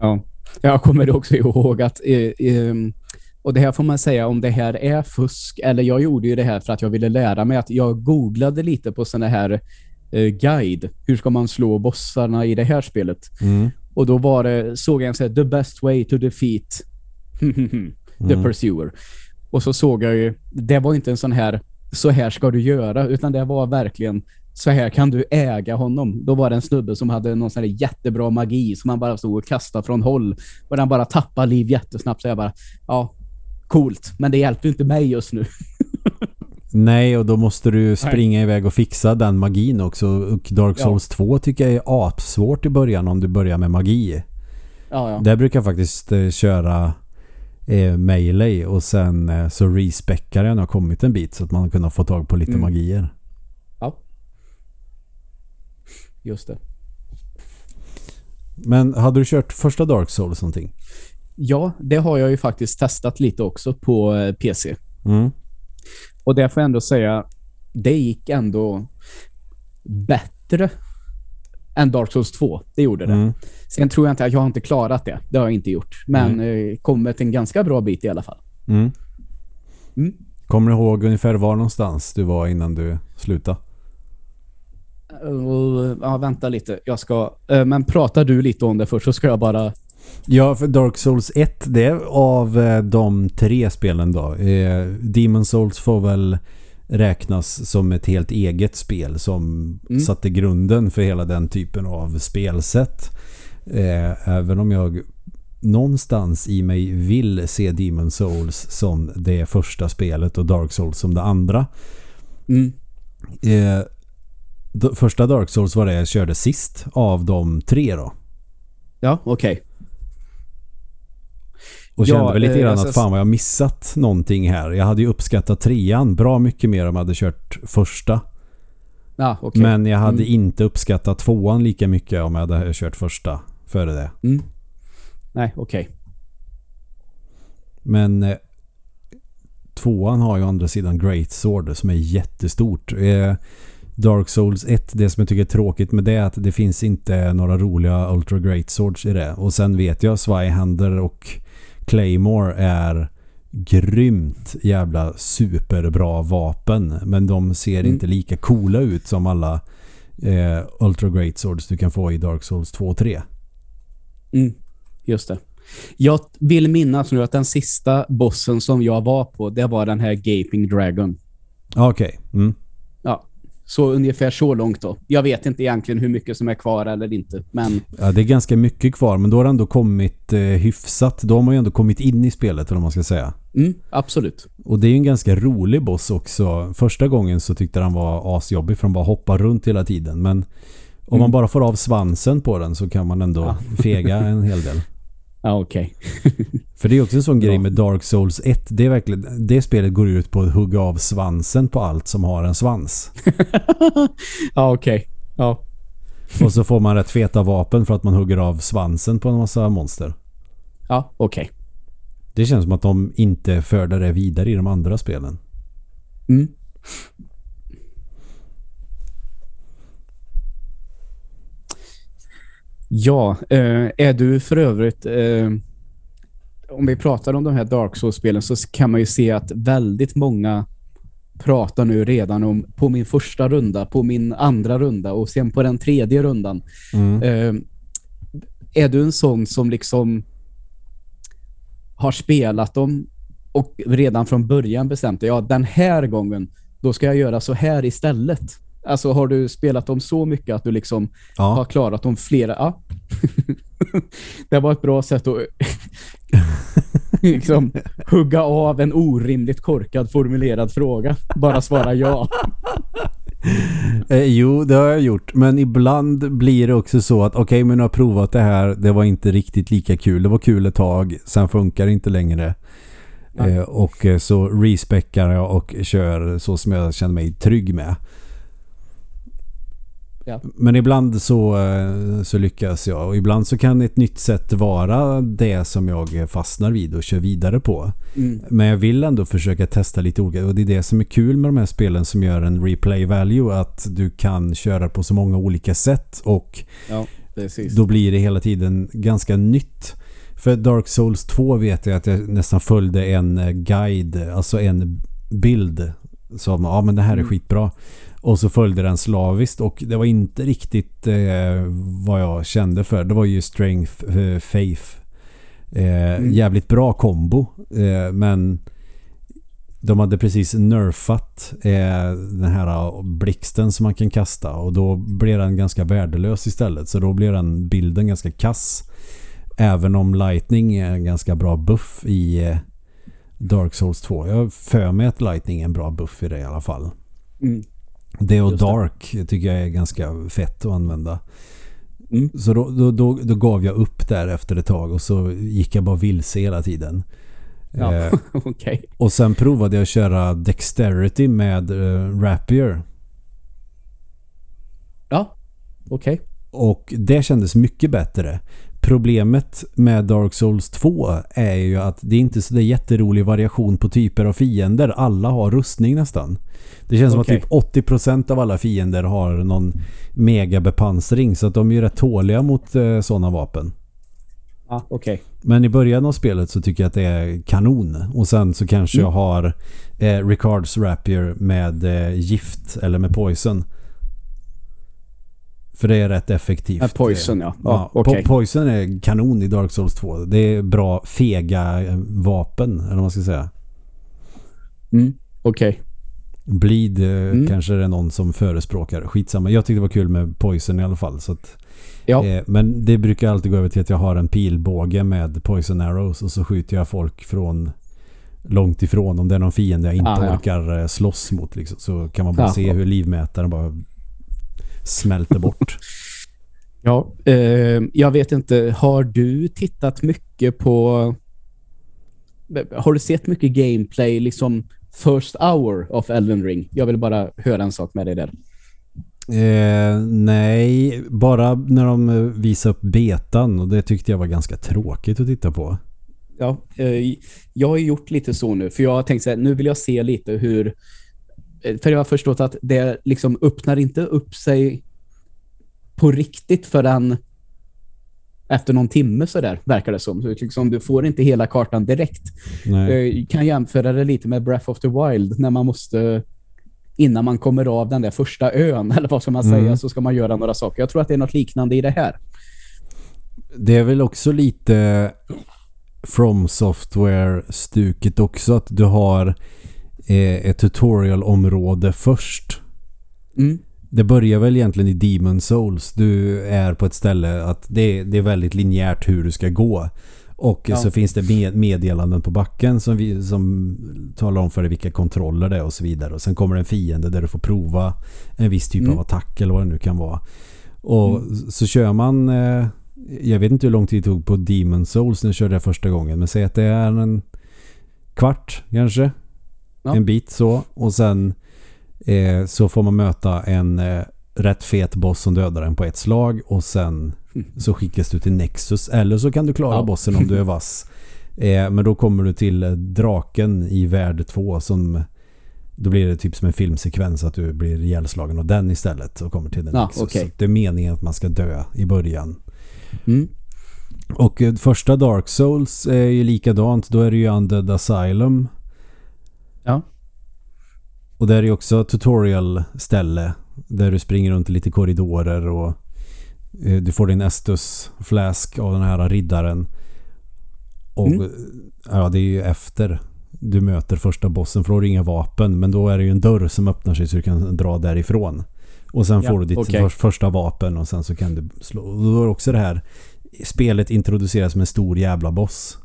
Ja. Jag kommer också ihåg att eh, ehm, och det här får man säga om det här är fusk eller jag gjorde ju det här för att jag ville lära mig att jag googlade lite på såna här eh, guide. Hur ska man slå bossarna i det här spelet? Mm. Och då var det, såg jag en sån här, the best way to defeat the Mm. pursuer. Och så såg jag ju, det var inte en sån här, så här ska du göra, utan det var verkligen, så här kan du äga honom. Då var det en snubbe som hade någon sån här jättebra magi som han bara stod och kastade från håll. Och den bara tappade liv jättesnabbt. Så jag bara, ja, coolt. Men det hjälper inte mig just nu. Nej, och då måste du springa iväg och fixa den magin också. Och Dark Ja. Souls 2 tycker jag är apsvårt i början om du börjar med magi. Ja, ja. Där brukar jag faktiskt eh, köra eh, melee och sen eh, så respeckar jag när jag har kommit en bit så att man kan få tag på lite Mm. magier. ja. Just det. Men hade du kört första Dark Souls någonting? Ja, det har jag ju faktiskt testat lite också på eh, PC. Mm. Och det får jag ändå säga, det gick ändå bättre än Dark Souls 2. Det gjorde det. Mm. Sen tror jag inte att jag har inte klarat det. Det har jag inte gjort. Men eh, kommit en ganska bra bit i alla fall. Mm. Mm. Kommer du ihåg ungefär var någonstans du var innan du slutade? Och, ja, vänta lite. Jag ska... eh, Men pratar du lite om det först så ska jag bara... Ja, för Dark Souls 1, det är av eh, de tre spelen då. Eh, Demon Souls får väl räknas som ett helt eget spel som Mm. satte grunden för hela den typen av spelsätt. Eh, även om jag någonstans i mig vill se Demon Souls som det första spelet och Dark Souls som det andra. Mm. Eh, första Dark Souls var det jag körde sist av de tre då. Ja, okej. Och Ja, kände väl lite eh, grann alltså- att fan vad jag missat någonting här. Jag hade ju uppskattat trean bra mycket mer om jag hade kört första. Ja, okej. Men jag hade Mm. inte uppskattat tvåan lika mycket om jag hade kört första före det. Mm. Nej, okej. Men eh, tvåan har ju å andra sidan Great Sword som är jättestort. Eh, Dark Souls 1, det som jag tycker är tråkigt med det är att det finns inte några roliga Ultra Great Swords i det. Och sen vet jag Zweihander och Claymore är grymt jävla superbra vapen. Men de ser Mm. inte lika coola ut som alla eh, Ultra Great Swords du kan få i Dark Souls 2 och 3. Mm. Just det. Jag vill minnas nu att den sista bossen som jag var på, det var den här Gaping Dragon. Ah, Okej. Mm. Så ungefär så långt då. Jag vet inte egentligen hur mycket som är kvar eller inte, men Ja, det är ganska mycket kvar men då har det ändå kommit eh, hyfsat. Då har man ju ändå kommit in i spelet eller man ska säga. mm, absolut. Och det är ju en ganska rolig boss också. Första gången så tyckte han var asjobbig för han bara hoppar runt hela tiden. Men om Mm. man bara får av svansen på den så kan man ändå Ja. fega en hel del. Ja, okej. För det är också en sån grej med Dark Souls 1. Det, är verkligen, det spelet går ut på att hugga av svansen på allt som har en svans. ja, okej. Ja. Och så får man rätt feta vapen för att man hugger av svansen på en massa monster. Ja, okej. Det känns som att de inte förde det vidare i de andra spelen. Mm. Ja, eh, är du för övrigt... Eh, om vi pratar om de här Dark Souls-spelen så kan man ju se att väldigt många pratar nu redan om på min första runda, på min andra runda och sen på den tredje rundan. Mm. Eh, är du en sån som liksom har spelat dem och redan från början bestämt dig, ja den här gången då ska jag göra så här istället. Alltså har du spelat dem så mycket att du liksom har Ja, klarat dem flera... Ja, det var ett bra sätt att liksom hugga av en orimligt korkad formulerad fråga. Bara svara ja. Eh, jo, det har jag gjort. Men ibland blir det också så att okej, okay, men jag har provat det här. Det var inte riktigt lika kul. Det var kul ett tag. Sen funkar det inte längre. Eh, och eh, så respekar jag och kör så som jag känner mig trygg med. Ja. Men ibland så, eh, så lyckas jag och ibland så kan ett nytt sätt vara det som jag fastnar vid och kör vidare på. Mm. Men jag vill ändå försöka testa lite olika och det är det som är kul med de här spelen som gör en replay value att du kan köra på så många olika sätt och ja, då blir det hela tiden ganska nytt. För Dark Souls 2 vet jag att jag nästan följde en eh, guide, alltså en bild som, ja men det här är mm. skitbra. Och så följde den slaviskt och det var inte riktigt eh, vad jag kände för. Det var ju Strength eh, Faith. Eh, mm. Jävligt bra kombo. Eh, men de hade precis nerfat eh, den här blixten som man kan kasta och då blev den ganska värdelös istället. Så då blev den bilden ganska kass. Även om Lightning är en ganska bra buff i eh, Dark Souls 2. Jag för mig att Lightning är en bra buff i det i alla fall. Mm. Det och Dark tycker jag är ganska fett att använda. Mm. Så då, då, då, då, gav jag upp där efter ett tag och så gick jag bara vilse hela tiden. Ja, eh, okay. Och sen provade jag att köra Dexterity med uh, Rapier. Ja, okej. Okay. Och det kändes mycket bättre. Problemet med Dark Souls 2 är ju att det är inte så det jätterolig variation på typer av fiender. Alla har rustning nästan. Det känns okay. som att typ 80% av alla fiender har någon mega bepansring så att de är ju rätt tåliga mot eh, sådana vapen. Okej. Okay. Men i början av spelet så tycker jag att det är kanon. Och sen så kanske mm. jag har eh, Ricards Rapier med eh, gift eller med poison. För det är rätt effektivt. Ja, poison, ja. ja, ja okay. Poison är kanon i Dark Souls 2. Det är bra fega eh, vapen, eller vad man ska säga. Mm, okej. Okay. Bleed eh, mm. kanske är det någon som förespråkar. Skitsamma. Jag tyckte det var kul med Poison i alla fall. Så att, ja. eh, men det brukar alltid gå över till att jag har en pilbåge med Poison Arrows och så skjuter jag folk från långt ifrån. Om det är någon fiende jag inte ah, orkar ja. Eh, slåss mot liksom, så kan man bara ja. se hur livmätaren bara smälter bort. ja, eh, jag vet inte. Har du tittat mycket på... Har du sett mycket gameplay liksom first hour of Elden Ring? Jag vill bara höra en sak med dig där. Eh, nej, bara när de visade upp betan och det tyckte jag var ganska tråkigt att titta på. Ja, eh, jag har gjort lite så nu för jag har tänkt så här, nu vill jag se lite hur för jag har förstått att det liksom öppnar inte upp sig på riktigt förrän efter någon timme så där verkar det som. Så liksom, du får inte hela kartan direkt. Nej. Jag kan jämföra det lite med Breath of the Wild när man måste innan man kommer av den där första ön eller vad ska man säga mm. så ska man göra några saker. Jag tror att det är något liknande i det här. Det är väl också lite From Software-stuket också att du har eh, ett tutorialområde först. Mm. Det börjar väl egentligen i Demon Souls. Du är på ett ställe att det, det är väldigt linjärt hur du ska gå. Och ja. så finns det meddelanden på backen som, vi, som talar om för dig vilka kontroller det är och så vidare. Och sen kommer en fiende där du får prova en viss typ mm. av attack eller vad det nu kan vara. Och mm. så kör man... Eh, jag vet inte hur lång tid det tog på Demon Souls när jag körde det första gången. Men säg att det är en kvart kanske. Ja. En bit så. Och sen eh, så får man möta en eh, rätt fet boss som dödar en på ett slag. Och sen mm. så skickas du till Nexus. Eller så kan du klara ja. bossen om du är vass. Eh, men då kommer du till draken i värld 2 som då blir det typ som en filmsekvens att du blir ihjälslagen av den istället och kommer till den Nexus. Okay. det är meningen att man ska dö i början. Mm. Och eh, första Dark Souls är ju likadant. Då är det ju Undead Asylum Ja. Och där är också tutorial-ställe där du springer runt i lite korridorer och eh, du får din Estus flask av den här riddaren. Och mm. ja, det är ju efter du möter första bossen för då har du inga vapen. Men då är det ju en dörr som öppnar sig så du kan dra därifrån. Och sen Ja, får du ditt för, första vapen och sen så kan du slå. Och då är det också det här spelet introduceras med en stor jävla boss.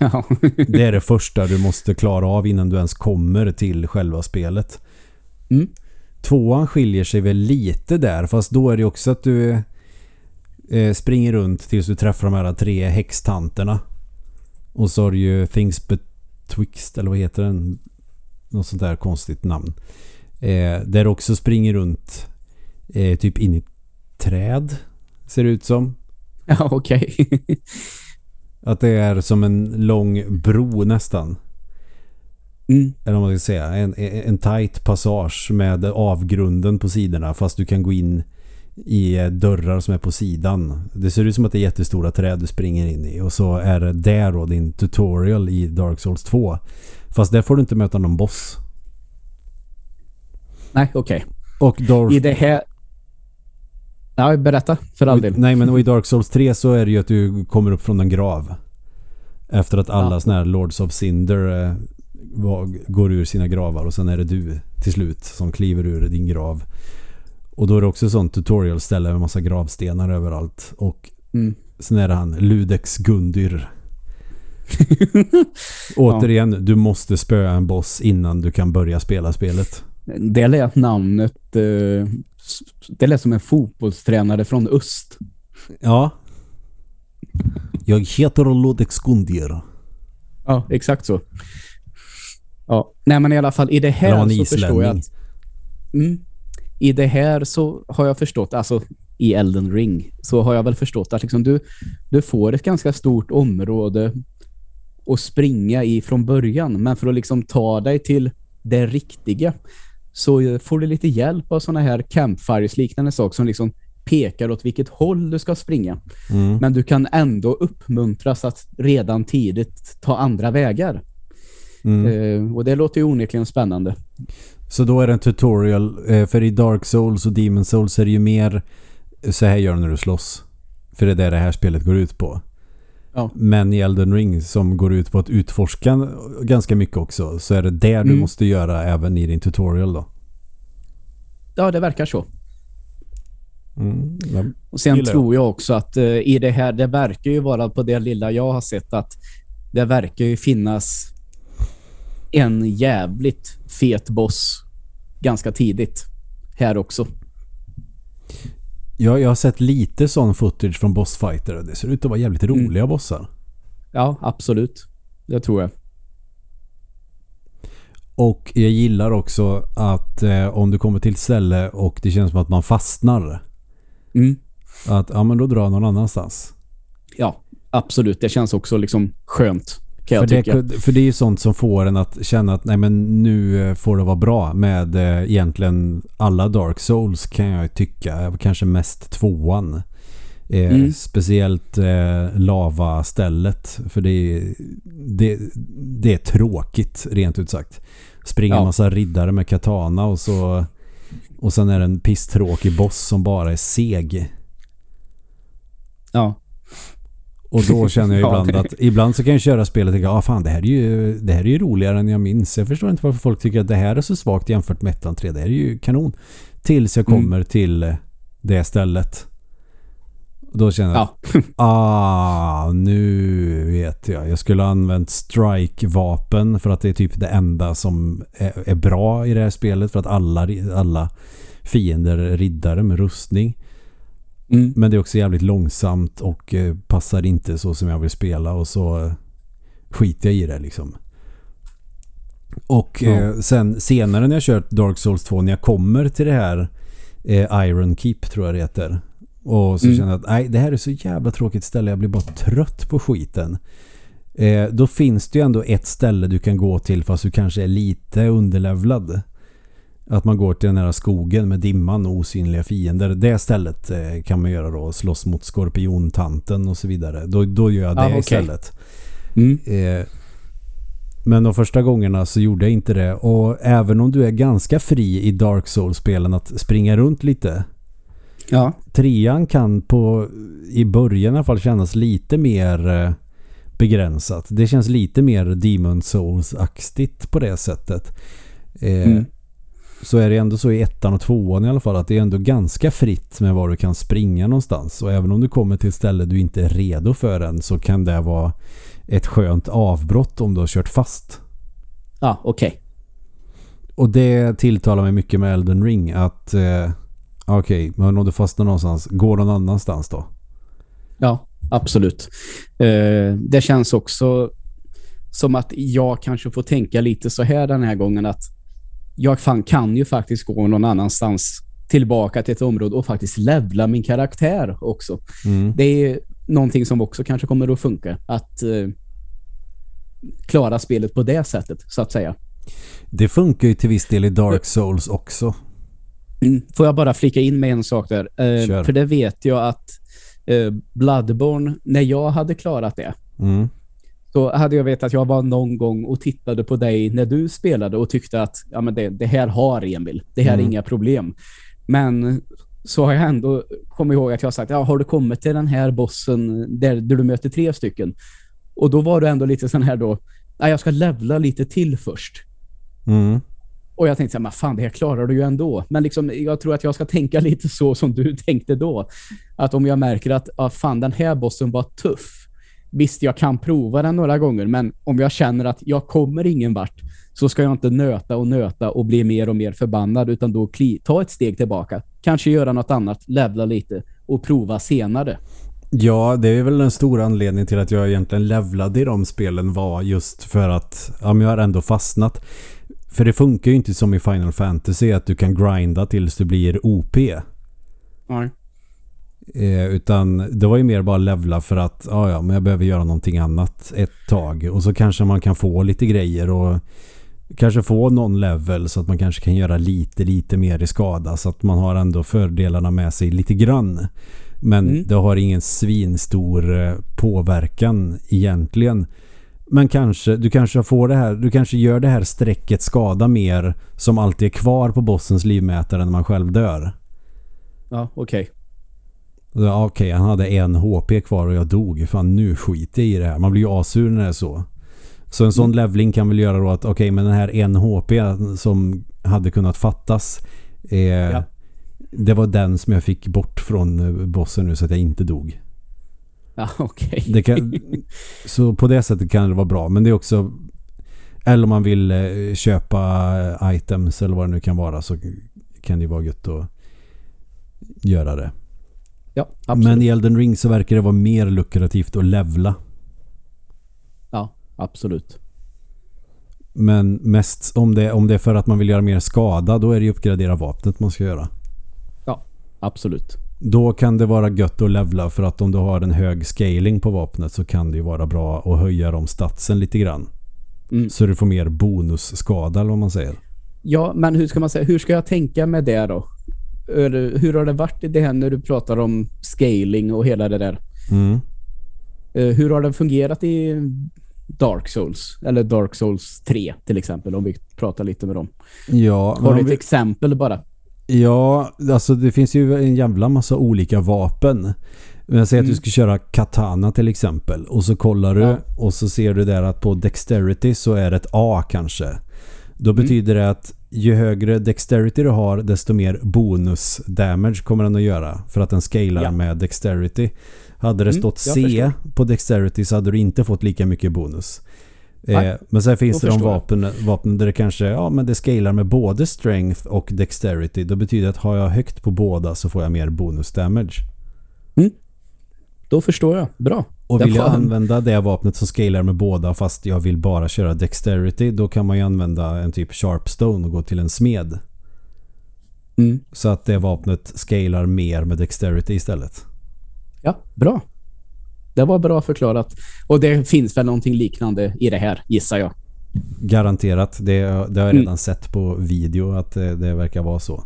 Ja. Det är det första du måste klara av innan du ens kommer till själva spelet. Mm. Tvåan skiljer sig väl lite där fast då är det också att du eh, springer runt tills du träffar de här tre häxtanterna. Och så har du ju Things Betwixt eller vad heter den? Något sånt där konstigt namn. Eh, där du också springer runt eh, typ in i träd ser det ut som. Ja, okej. Att det är som en lång bro nästan. Mm. eller vad man ska säga, en, en tight passage med avgrunden på sidorna fast du kan gå in i dörrar som är på sidan. Det ser ut som att det är jättestora träd du springer in i och så är det där då din tutorial i Dark Souls 2. Fast där får du inte möta någon boss. Nej, okej. Och Dark, I det här... Ja, berätta för all del. nej men i Dark Souls 3 så är det ju att du kommer upp från en grav. Efter att alla Ja. såna här Lords of Cinder eh, var, går ur sina gravar och sen är det du till slut som kliver ur din grav. Och då är det också sånt tutorial-ställe med massa gravstenar överallt. Och Mm. sen är det han, Ludex Gundyr. Återigen, du måste spöa en boss innan du kan börja spela spelet. Det lät namnet... eh, det lät som en fotbollstränare från öst. Ja. Jag heter Ludex Gundyr. Ja, exakt så. Ja, nej men i alla fall i det här så förstår jag att... Mm, I det här så har jag förstått, alltså i Elden Ring, så har jag väl förstått att liksom du, du får ett ganska stort område att springa i från början. Men för att liksom ta dig till det riktiga så får du lite hjälp av såna här campfires-liknande saker som liksom pekar åt vilket håll du ska springa. Mm. Men du kan ändå uppmuntras att redan tidigt ta andra vägar. Mm. Eh, och det låter ju onekligen spännande. Så då är det en tutorial. eh, För i Dark Souls och Demon Souls är det ju mer så här gör du när du slåss. För det är det det här spelet går ut på. Ja. Men i Elden Ring som går ut på att utforska ganska mycket också så är det där du Mm. måste göra även i din tutorial då. Ja, det verkar så. Mm. Ja. Och sen tror jag också att eh, i det här, det verkar ju vara på det lilla jag har sett att det verkar ju finnas en jävligt fet boss ganska tidigt här också. Jag, jag har sett lite sån footage från bossfighter och det ser ut att vara jävligt Mm. roliga bossar. Ja, absolut. Det tror jag. Och jag gillar också att eh, om du kommer till ett ställe och det känns som att man fastnar. Mm. Att ja men då drar jag någon annanstans. Ja, absolut. Det känns också liksom skönt kan jag för, tycka. det, för det är ju sånt som får en att känna att nej men nu eh, får det vara bra med eh, egentligen alla Dark Souls kan jag tycka. Kanske mest tvåan. Eh, Mm. Speciellt eh, lava-stället. För det är, det, det är tråkigt rent ut sagt. Springer Ja. massa riddare med katana och så och sen är det en pisstråkig boss som bara är seg. Ja. Och då känner jag Ja. ibland att ibland så kan jag köra spelet och tänka ah, fan det här, är ju, det här är ju roligare än jag minns. Jag förstår inte varför folk tycker att det här är så svagt jämfört med ettan 3. Det här är ju kanon. Tills jag Mm. kommer till eh, det stället. Då känner jag Ja. ah, nu vet jag. Jag skulle ha använt strike-vapen för att det är typ det enda som är, är bra i det här spelet. För att alla, alla fiender är riddare med rustning. Mm. Men det är också jävligt långsamt och eh, passar inte så som jag vill spela och så eh, skiter jag i det liksom. Och Ja. eh, sen senare när jag kört Dark Souls 2 när jag kommer till det här eh, Iron Keep tror jag det heter. Och så Mm. känner jag att nej, det här är så jävla tråkigt ställe. Jag blir bara trött på skiten. Eh, då finns det ju ändå ett ställe du kan gå till fast du kanske är lite underlevlad. Att man går till den här skogen med dimman och osynliga fiender. Det stället eh, kan man göra då. Slåss mot skorpiontanten och så vidare. Då, då gör jag det Ah, okej. istället. Mm. Eh, men de första gångerna så gjorde jag inte det. Och även om du är ganska fri i Dark Souls-spelen att springa runt lite. Ja. Trean kan på i början i alla fall kännas lite mer eh, begränsat. Det känns lite mer Demon Souls-aktigt på det sättet. Eh, Mm. Så är det ändå så i ettan och tvåan i alla fall att det är ändå ganska fritt med var du kan springa någonstans. Och även om du kommer till ett ställe du inte är redo för än så kan det vara ett skönt avbrott om du har kört fast. Ja, okej. Okay. Och det tilltalar mig mycket med Elden Ring att eh, okej, okay, men om du fastnar någonstans, gå någon annanstans då. Ja, absolut. Eh, det känns också som att jag kanske får tänka lite så här den här gången att jag fan kan ju faktiskt gå någon annanstans tillbaka till ett område och faktiskt levla min karaktär också. Mm. Det är någonting som också kanske kommer att funka. Att eh, klara spelet på det sättet, så att säga. Det funkar ju till viss del i Dark Souls också. Mm. Får jag bara flika in med en sak där? Eh, för det vet jag att eh, Bloodborne, när jag hade klarat det, mm. Så hade jag vetat att jag var någon gång och tittade på dig när du spelade och tyckte att ja, men det, det här har Emil. Det här mm. är inga problem. Men så har jag ändå kommit ihåg att jag har sagt, ja, har du kommit till den här bossen där, där du möter tre stycken? Och då var du ändå lite sån här då, nej jag ska levla lite till först. Mm. Och jag tänkte så här, men fan det här klarar du ju ändå. Men liksom, jag tror att jag ska tänka lite så som du tänkte då. Att om jag märker att, ah, fan den här bossen var tuff. Visst, jag kan prova den några gånger, men om jag känner att jag kommer ingen vart så ska jag inte nöta och nöta och bli mer och mer förbannad utan då ta ett steg tillbaka. Kanske göra något annat, levla lite och prova senare. Ja, det är väl den stora anledningen till att jag egentligen levlade i de spelen var just för att ja, men jag har ändå fastnat. För det funkar ju inte som i Final Fantasy att du kan grinda tills du blir OP. Nej. Eh, utan det var ju mer bara levla för att ja, ja, men jag behöver göra någonting annat ett tag. Och så kanske man kan få lite grejer och kanske få någon level så att man kanske kan göra lite, lite mer i skada. Så att man har ändå fördelarna med sig lite grann. Men mm. det har ingen svinstor eh, påverkan egentligen. Men kanske, du kanske får det här, du kanske gör det här strecket skada mer som alltid är kvar på bossens livmätare när man själv dör. Ja, okej. Okay. Ja, okej, okay, han hade en HP kvar och jag dog. Fan, nu skiter jag i det här. Man blir ju asur när det är så. Så en sån mm. levling kan väl göra då att okej, okay, men den här en HP som hade kunnat fattas eh, ja. det var den som jag fick bort från bossen nu så att jag inte dog. Ja, okej. Okay. så på det sättet kan det vara bra. Men det är också... Eller om man vill eh, köpa items eller vad det nu kan vara så kan det vara gött att göra det. Ja, absolut. Men i Elden Ring så verkar det vara mer lukrativt att levla. Ja, absolut. Men mest om det, om det är för att man vill göra mer skada då är det ju uppgradera vapnet man ska göra. Ja, absolut. Då kan det vara gött att levla för att om du har en hög scaling på vapnet så kan det ju vara bra att höja de statsen lite grann. Mm. Så du får mer bonusskada eller vad man säger. Ja, men hur ska man säga? Hur ska jag tänka med det då? Hur har det varit i det här när du pratar om scaling och hela det där? Mm. Eh, hur har det fungerat i Dark Souls? Eller Dark Souls 3 till exempel om vi pratar lite med dem. Ja, har du ett vi... exempel bara? Ja, alltså det finns ju en jävla massa olika vapen. Men säg mm. att du mm. ska köra katana till exempel. Och så kollar du ja. och så ser du där att på dexterity så är det ett A kanske. Då mm. betyder det att ju högre dexterity du har desto mer bonus damage kommer den att göra. För att den scalar ja. med dexterity. Hade det mm, stått C på dexterity så hade du inte fått lika mycket bonus. Eh, men sen finns det de vapen, vapen där det kanske ja, men det scalar med både strength och dexterity. Det betyder att har jag högt på båda så får jag mer bonus damage. Mm. Då förstår jag. Bra. Och vill jag använda det vapnet som scalar med båda fast jag vill bara köra dexterity då kan man ju använda en typ sharpstone och gå till en smed. Mm. Så att det vapnet scalar mer med dexterity istället. Ja, bra. Det var bra förklarat. Och det finns väl någonting liknande i det här, gissar jag. Garanterat. Det, det har jag redan mm. sett på video att det, det verkar vara så.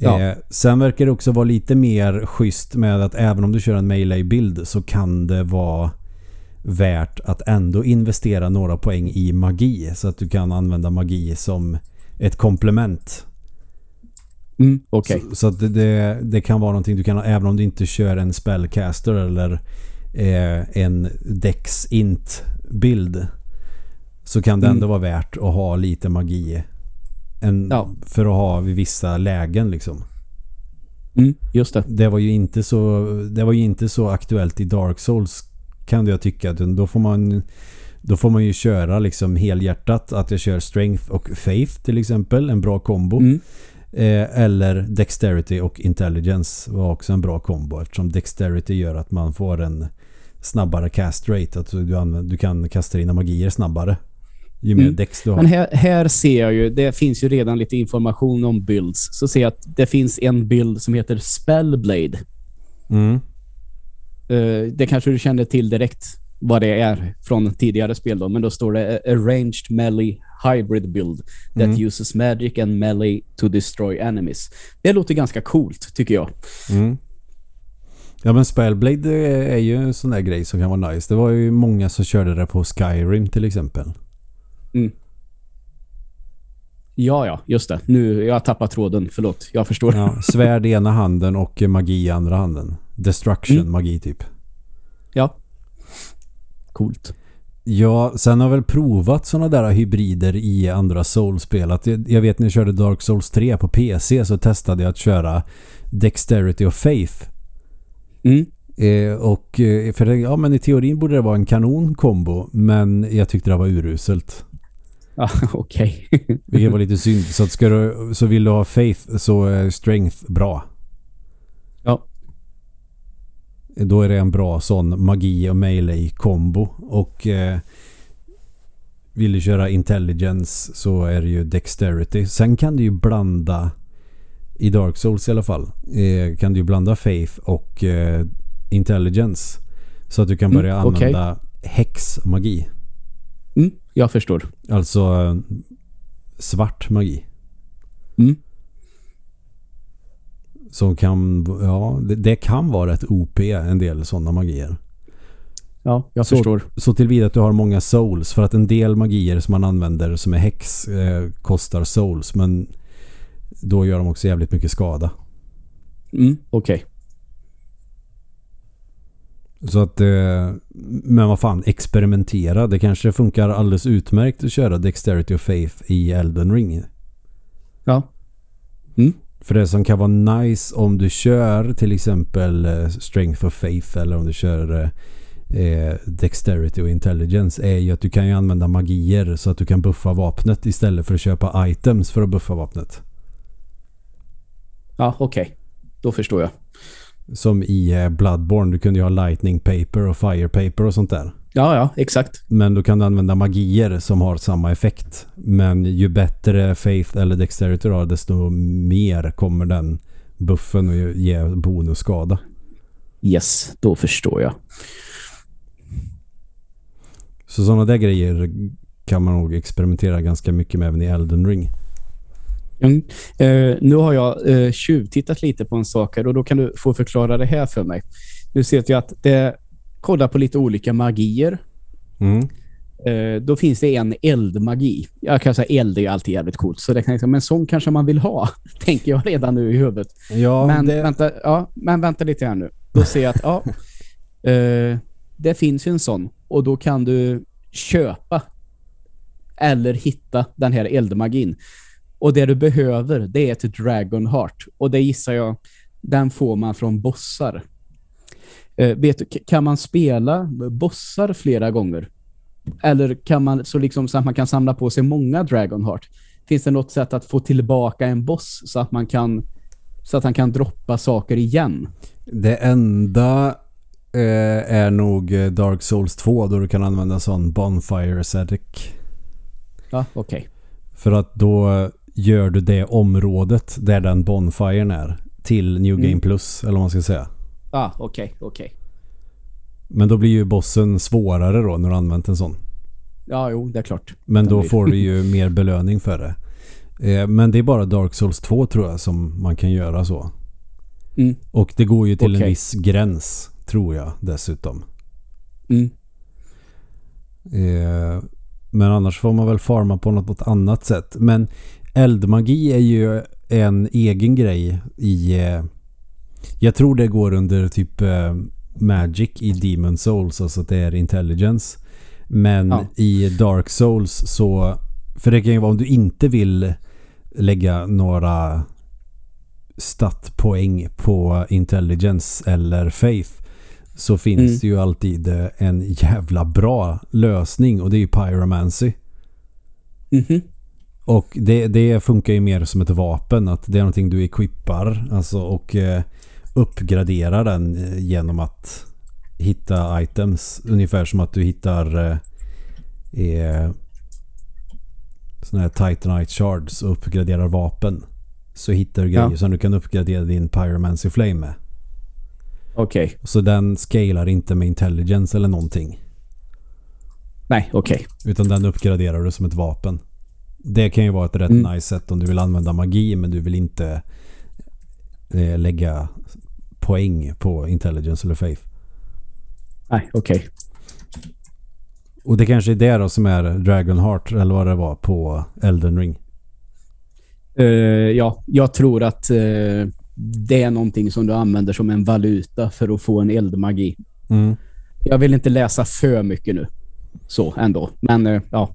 Ja. Eh, sen verkar det också vara lite mer schysst med att även om du kör en melee-bild så kan det vara värt att ändå investera några poäng i magi så att du kan använda magi som ett komplement. Mm, okay. Så, så att det, det, kan vara någonting du kan även om du inte kör en spellcaster eller eh, en Dex int bild så kan det mm. ändå vara värt att ha lite magi en, Ja. för att ha vid vissa lägen liksom. Mm, just det. Det var ju inte så det var ju inte så aktuellt i Dark Souls kan jag tycka. Då får man då får man ju köra liksom helhjärtat att jag kör strength och faith till exempel, en bra kombo. Mm. Eh, eller dexterity och intelligence var också en bra kombo eftersom dexterity gör att man får en snabbare cast rate. Att du, använder, du kan kasta dina magier snabbare. Ju mer Mm. dex du har. Men här, här ser jag ju, det finns ju redan lite information om builds. Så ser jag att det finns en bild som heter Spellblade. Mm. Eh, det kanske du känner till direkt vad det är från tidigare spel då. Men då står det "A- Arranged Melee Hybrid Build that Mm. uses magic and melee to destroy enemies. Det låter ganska coolt tycker jag. Mm. Ja men Spellblade är ju en sån där grej som kan vara nice. Det var ju många som körde det på Skyrim till exempel. Ja, ja, just det. Nu, jag har tappat tråden. Förlåt, jag förstår. Ja, svärd i ena handen och magi i andra handen. Destruction Mm. magi typ. Ja. Coolt. Ja, sen har jag väl provat såna där hybrider i andra Souls-spel. Jag, vet när jag körde Dark Souls 3 på PC så testade jag att köra Dexterity och Faith. Mm. Eh, och eh, för ja men i teorin borde det vara en kanon kombo men jag tyckte det var uruselt. Ja, okej. Vilket var lite synd. Så, att ska du, så vill du ha Faith så är Strength bra. Ja. Då är det en bra sån magi och melee kombo och eh, vill du köra intelligence så är det ju dexterity. Sen kan du ju blanda i Dark Souls i alla fall eh, kan du ju blanda faith och eh, intelligence så att du kan Mm, börja okej. använda häxmagi. Mm, jag förstår. Alltså svart magi. Mm. Som kan, ja, det, det kan vara ett OP en del sådana magier. Ja, jag Så- förstår. Så tillvida att du har många souls. För att en del magier som man använder som är häx eh, kostar souls. Men då gör de också jävligt mycket skada. Mm, okej. Så att, eh, men vad fan, experimentera. Det kanske funkar alldeles utmärkt att köra Dexterity och Faith i Elden Ring. Ja. För det som kan vara nice om du kör till exempel eh, Strength of Faith eller om du kör eh, Dexterity och Intelligence är ju att du kan ju använda magier så att du kan buffa vapnet istället för att köpa items för att buffa vapnet. Ja, okej. Då förstår jag. Som i eh, Bloodborne, du kunde ju ha Lightning Paper och Fire Paper och sånt där. Ja, ja, exakt. Men då kan du använda magier som har samma effekt. Men ju bättre Faith eller Dexterity du har desto mer kommer den buffen att ge bonusskada. Yes, då förstår jag. Så sådana där grejer kan man nog experimentera ganska mycket med även i Elden Ring. Mm. Eh, nu har jag eh, tjuvtittat lite på en sak här och då kan du få förklara det här för mig. Nu ser jag att det kollar på lite olika magier. Mm. Eh, då finns det en eldmagi. Jag kan säga eld är alltid jävligt coolt. Så det kan men sån kanske man vill ha. Tänker jag redan nu i huvudet. Ja, men, det, vänta, ja, men vänta lite här nu. Då ser jag att ja, eh, det finns ju en sån. Och då kan du köpa eller hitta den här eldmagin. Och det du behöver, det är ett Dragon Heart. Och det gissar jag, den får man från bossar. Eh, vet kan man spela bossar flera gånger? Eller kan man så liksom så att man kan samla på sig många Dragon Heart? Finns det något sätt att få tillbaka en boss så att man kan så att han kan droppa saker igen? det enda eh, är nog eh, Dark Souls 2 då du kan använda sån Bonfire Aesthetic. Ja, okej. För att då gör du det området där den Bonfiren är till New Game Mm. Plus eller vad man ska säga. Ja, okej, okej. Men då blir ju bossen svårare då när du använt en sån. Ja, jo, det är klart. Men då får du ju mer belöning för det. Eh, Men det är bara Dark Souls 2 tror jag som man kan göra så. Mm. Och det går ju till en Okej. viss gräns tror jag dessutom. Mm. Eh, Men annars får man väl farma på något annat sätt. Men eldmagi är ju en egen grej i... eh, Jag tror det går under typ eh, Magic i Demon Souls, alltså att det är intelligence. Men Ja. i Dark Souls så... För det kan ju vara om du inte vill lägga några statpoäng på intelligence eller faith så finns Mm. det ju alltid eh, en jävla bra lösning och det är ju pyromancy. Mhm. Och det, det funkar ju mer som ett vapen. Att det är någonting du equippar alltså, och eh, uppgraderar den eh, genom att hitta items. Ungefär som att du hittar eh, eh, såna här Titanite shards och uppgraderar vapen. Så hittar du grejer Ja. som du kan uppgradera din Pyromancy Flame med. Okej. Så den scalar inte med intelligence eller någonting. Nej, okej. Utan den uppgraderar du som ett vapen. Det kan ju vara ett rätt Mm. nice sätt om du vill använda magi men du vill inte eh, lägga poäng på intelligence eller faith. Nej, okej. Och det kanske är det då som är Dragonheart eller vad det var på Elden Ring. Eh, ja, jag tror att eh, det är någonting som du använder som en valuta för att få en eldmagi. Mm. Jag vill inte läsa för mycket nu. Så ändå. Men eh, ja.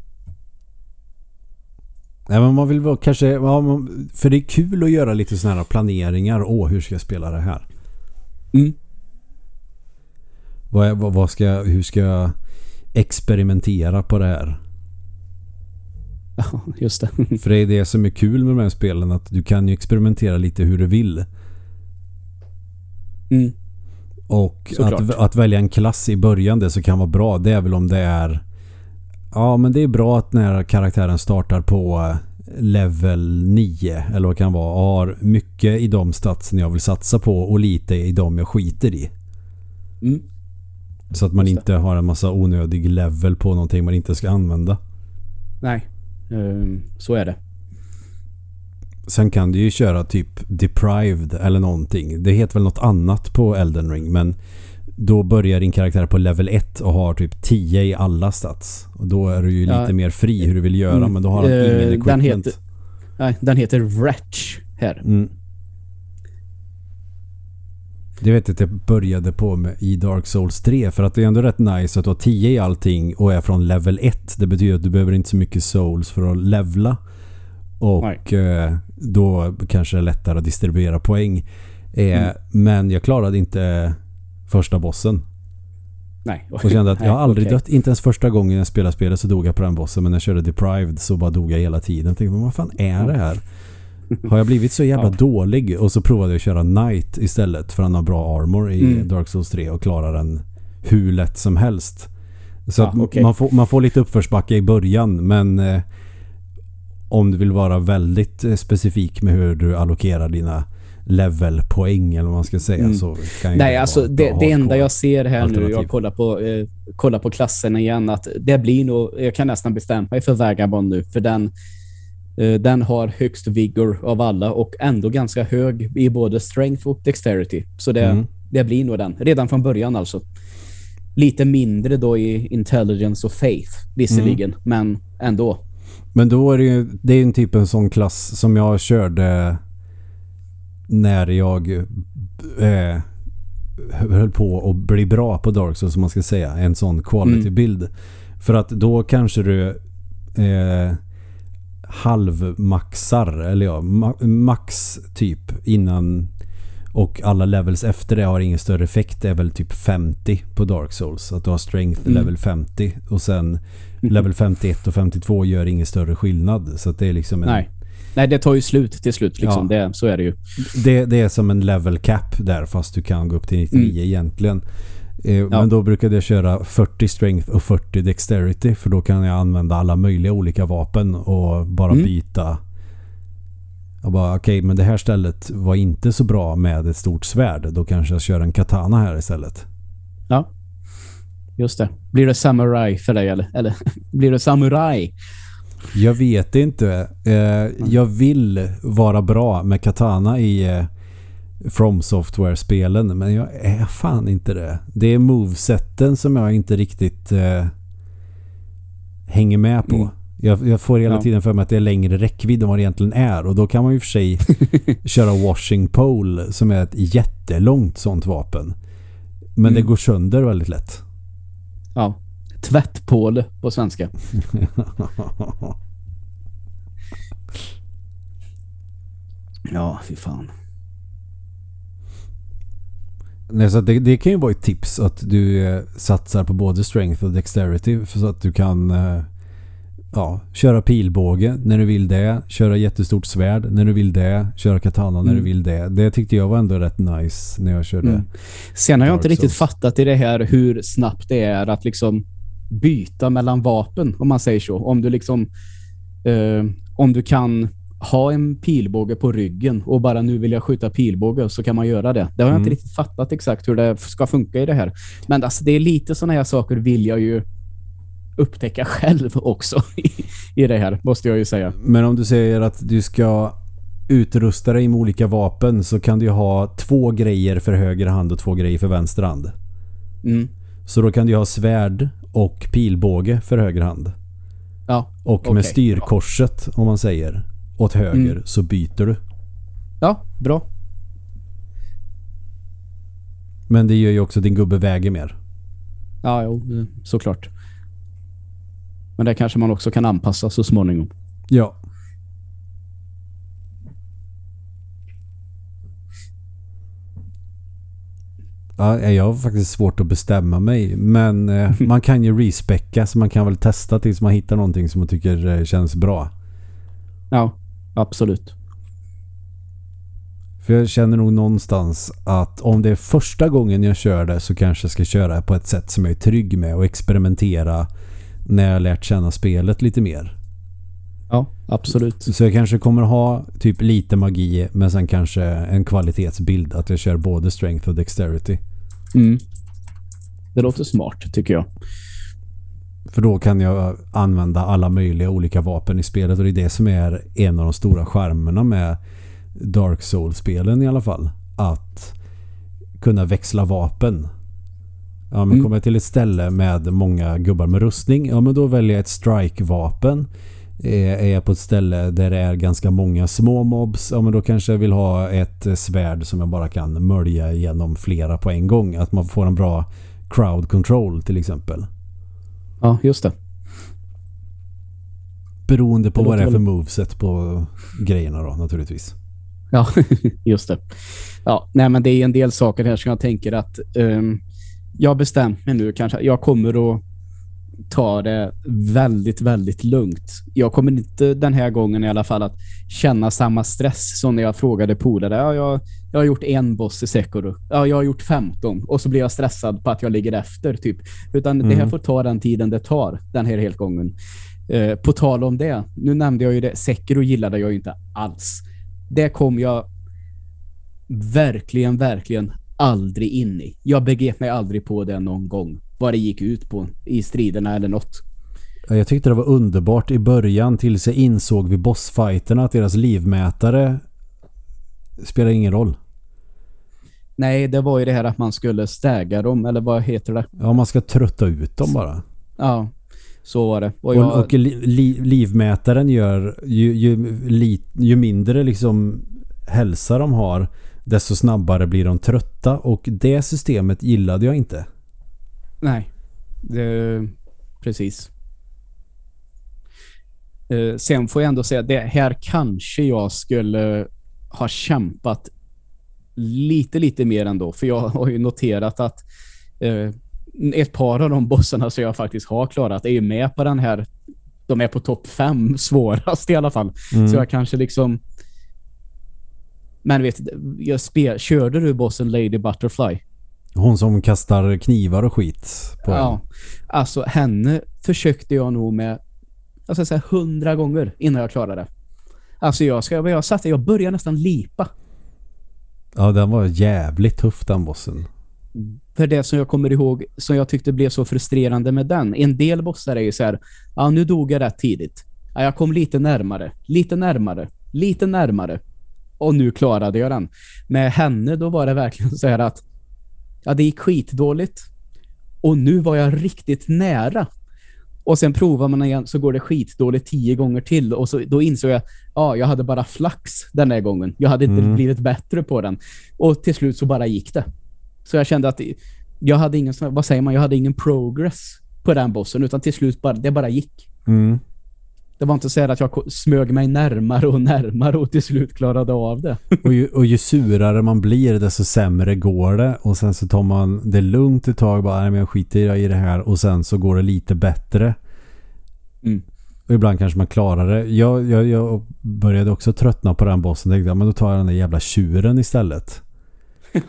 Nej, men man vill vara kanske... Ja, för det är kul att göra lite sådana här planeringar. Åh, hur ska jag spela det här? Mm. Vad, vad, vad ska, hur ska jag experimentera på det här? Ja, just det. För det är det som är kul med de här spelen. Att du kan ju experimentera lite hur du vill. Mm. Och att, att välja en klass i början det som kan vara bra det är väl om det är Ja men det är bra att när karaktären startar på eh, level 9 eller vad det kan vara har mycket i de statsen jag vill satsa på och lite i de jag skiter i. Mm. Så att man inte har en massa onödig level på någonting man inte ska använda. Nej, eh, så är det. Sen kan du ju köra typ deprived eller någonting. Det heter väl något annat på Elden Ring men då börjar din karaktär på level 1 och har typ 10 i alla stats. Och då är du ju Ja. lite mer fri hur du vill göra Mm. men då har han Eh, ingen den equipment. heter- Nej, den heter Wretch här. Mm. Det vet jag att jag började på med i Dark Souls 3 för att det är ändå rätt nice att du har 10 i allting och är från level 1. Det betyder att du behöver inte så mycket souls för att levla. Och eh, då kanske det är lättare att distribuera poäng. Eh, Mm. Men jag klarade inte första bossen. Nej. Och kände att jag har aldrig okej. dött. Inte ens första gången jag spelade spelet så dog jag på den bossen. Men när jag körde Deprived så bara dog jag hela tiden. Jag tänkte, vad fan är det här? Har jag blivit så jävla Ja. dålig? Och så provade jag att köra Knight istället. För han har bra armor i Mm. Dark Souls 3 och klarar den hur lätt som helst. Så Ja, okej. man, får, man får lite uppförsbacke i början men eh, om du vill vara väldigt eh, specifik med hur du allokerar dina levelpoäng eller vad man ska säga Mm. så kan Nej, alltså det, det enda jag ser här nu, alternativ. jag kollar på, eh, kollar på klasserna igen, att det blir nog, jag kan nästan bestämma mig för Vagabond nu, för den, eh, den har högst vigor av alla och ändå ganska hög i både strength och dexterity. Så det, Mm. det blir nog den, redan från början alltså. Lite mindre då i intelligence och faith, visserligen, Mm. men ändå. Men då är det ju det är en typ en sån klass som jag körde när jag eh, höll på att bli bra på Dark Souls som man ska säga. En sån quality Mm. För att då kanske du eh, halvmaxar eller ja, ma- max typ innan och alla levels efter det har ingen större effekt. Det är väl typ 50 på Dark Souls. Att du har strength Mm. level 50 och sen level 51 och 52 gör ingen större skillnad. Så det är liksom en, Nej. Nej, det tar ju slut till slut. Liksom. Ja. Det, så är det ju. det, det är som en level cap där fast du kan gå upp till 99 Mm. egentligen. Eh, Men då brukade jag köra 40 strength och 40 dexterity för då kan jag använda alla möjliga olika vapen och bara Mm. byta. Jag bara okej men det här stället var inte så bra med ett stort svärd. Då kanske jag kör en katana här istället. Ja. Just det. Blir det samurai för dig eller? Eller blir det samurai? Jag vet inte. Eh, jag vill vara bra med katana i eh, From Software-spelen men jag är fan inte det. Det är movesetten som jag inte riktigt eh, hänger med på. Mm. Jag, jag får hela Ja. tiden för mig att det är längre räckvidd än vad det egentligen är och då kan man ju för sig köra washing pole som är ett jättelångt sånt vapen. Men Mm. det går sönder väldigt lätt. Ja. Tvättpåle på svenska. Ja, fy fan. Nej, så det, det kan ju vara ett tips att du eh, satsar på både strength och dexterity för så att du kan eh, ja, köra pilbåge när du vill det, köra jättestort svärd när du vill det, köra katana när Mm. du vill det. Det tyckte jag var ändå rätt nice när jag körde. Mm. Sen har jag inte riktigt fattat i det här hur snabbt det är att liksom byta mellan vapen, om man säger så. Om du liksom eh, om du kan ha en pilbåge på ryggen och bara nu vill jag skjuta pilbåge så kan man göra det. Det har jag Mm. inte riktigt fattat exakt hur det ska funka i det här. Men alltså, det är lite sådana här saker vill jag ju upptäcka själv också i, i det här, måste jag ju säga. Men om du säger att du ska utrusta dig med olika vapen så kan du ju ha två grejer för höger hand och två grejer för vänster hand. Mm. Så då kan du ha svärd och pilbåge för höger hand. Ja, Och Okej, med styrkorset om man säger åt höger Mm. så byter du. ja, bra. Men det gör ju också din gubbe väger mer. Ja, jo, eh, såklart. Men det kanske man också kan anpassa så småningom. Ja. Ja, jag har faktiskt svårt att bestämma mig. Men eh, man kan ju respecka så man kan väl testa tills man hittar någonting som man tycker eh, känns bra. Ja, absolut. För jag känner nog någonstans att om det är första gången jag kör det så kanske jag ska köra på ett sätt som jag är trygg med och experimentera när jag lärt känna spelet lite mer. Ja, absolut. Så jag kanske kommer ha typ lite magi men sen kanske en kvalitetsbild att jag kör både strength och dexterity. Mm. Det låter smart, tycker jag. För då kan jag använda alla möjliga olika vapen i spelet och det är det som är en av de stora skärmarna med Dark Souls-spelen i alla fall. Att kunna växla vapen. Ja, men Mm. kommer jag till ett ställe med många gubbar med rustning, ja men då väljer jag ett strike-vapen. Eh, Är jag på ett ställe där det är ganska många små mobs, ja men då kanske jag vill ha ett eh, svärd som jag bara kan mölja igenom flera på en gång. Att man får en bra crowd control till exempel. Ja, just det. Beroende på Det vad det är för moveset på grejerna då naturligtvis. Ja, just det. Ja, nej, men det är en del saker här som jag tänker att ehm, jag har bestämt mig nu kanske. Jag kommer att ta det väldigt, väldigt lugnt. Jag kommer inte den här gången i alla fall att känna samma stress som när jag frågade polare. Ja, jag, jag har gjort en boss i Sekiro. Ja, jag har gjort 15 och så blir jag stressad på att jag ligger efter typ. Utan det här Mm. får ta den tiden det tar den här helt gången. Eh, på tal om det. Nu nämnde jag ju det. Sekiro gillade jag ju inte alls. Det kom jag verkligen, verkligen aldrig in i. Jag begrep mig aldrig på det någon gång. Vad det gick ut på i striderna eller något. Ja, Jag tyckte det var underbart i början tills jag insåg vid bossfighterna att deras livmätare spelar ingen roll. Nej, det var ju det här att man skulle stäga dem, eller vad heter det? Ja, man ska trötta ut dem bara. Ja, så var det. Och jag, och li, livmätaren gör ju, ju, li, ju mindre liksom hälsa de har desto snabbare blir de trötta och det systemet gillade jag inte. Nej, det, precis. Eh, sen får jag ändå säga, det här kanske jag skulle ha kämpat lite, lite mer ändå. För jag har ju noterat att eh, ett par av de bossarna som jag faktiskt har klarat är ju med på den här. De är på topp fem svårast i alla fall. Mm. Så jag kanske liksom... Men vet jag spel, körde du bossen Lady Butterfly? Hon som kastar knivar och skit på Ja. en. Alltså henne försökte jag nog med jag ska säga hundra gånger innan jag klarade det. Alltså jag ska jag satt jag började nästan lipa. Ja, den var jävligt tuff den bossen. För det som jag kommer ihåg som jag tyckte blev så frustrerande med den. En del bossar är ju så här, ja nu dog jag rätt tidigt. Ja, jag kom lite närmare, lite närmare, lite närmare. Och nu klarade jag den. Med henne då var det verkligen så här att ja, det gick skitdåligt. Och nu var jag riktigt nära. Och sen provar man igen så går det skitdåligt tio gånger till. Och så, då insåg jag, ja, jag hade bara flax den här gången. Jag hade inte Mm. blivit bättre på den. Och till slut så bara gick det. Så jag kände att jag hade ingen, vad säger man, jag hade ingen progress på den bossen. Utan till slut bara, det bara gick. Mm. Det var inte så att jag smög mig närmare och närmare och till slut klarade av det. Och ju, och ju surare man blir desto sämre går det. Och sen så tar man det lugnt ett tag. Bara, nej men jag skiter i det här. Och sen så går det lite bättre. Mm. Och ibland kanske man klarar det. Jag, jag, jag började också tröttna på den bossen. Tänkte, ja, men då tar jag den där jävla tjuren istället.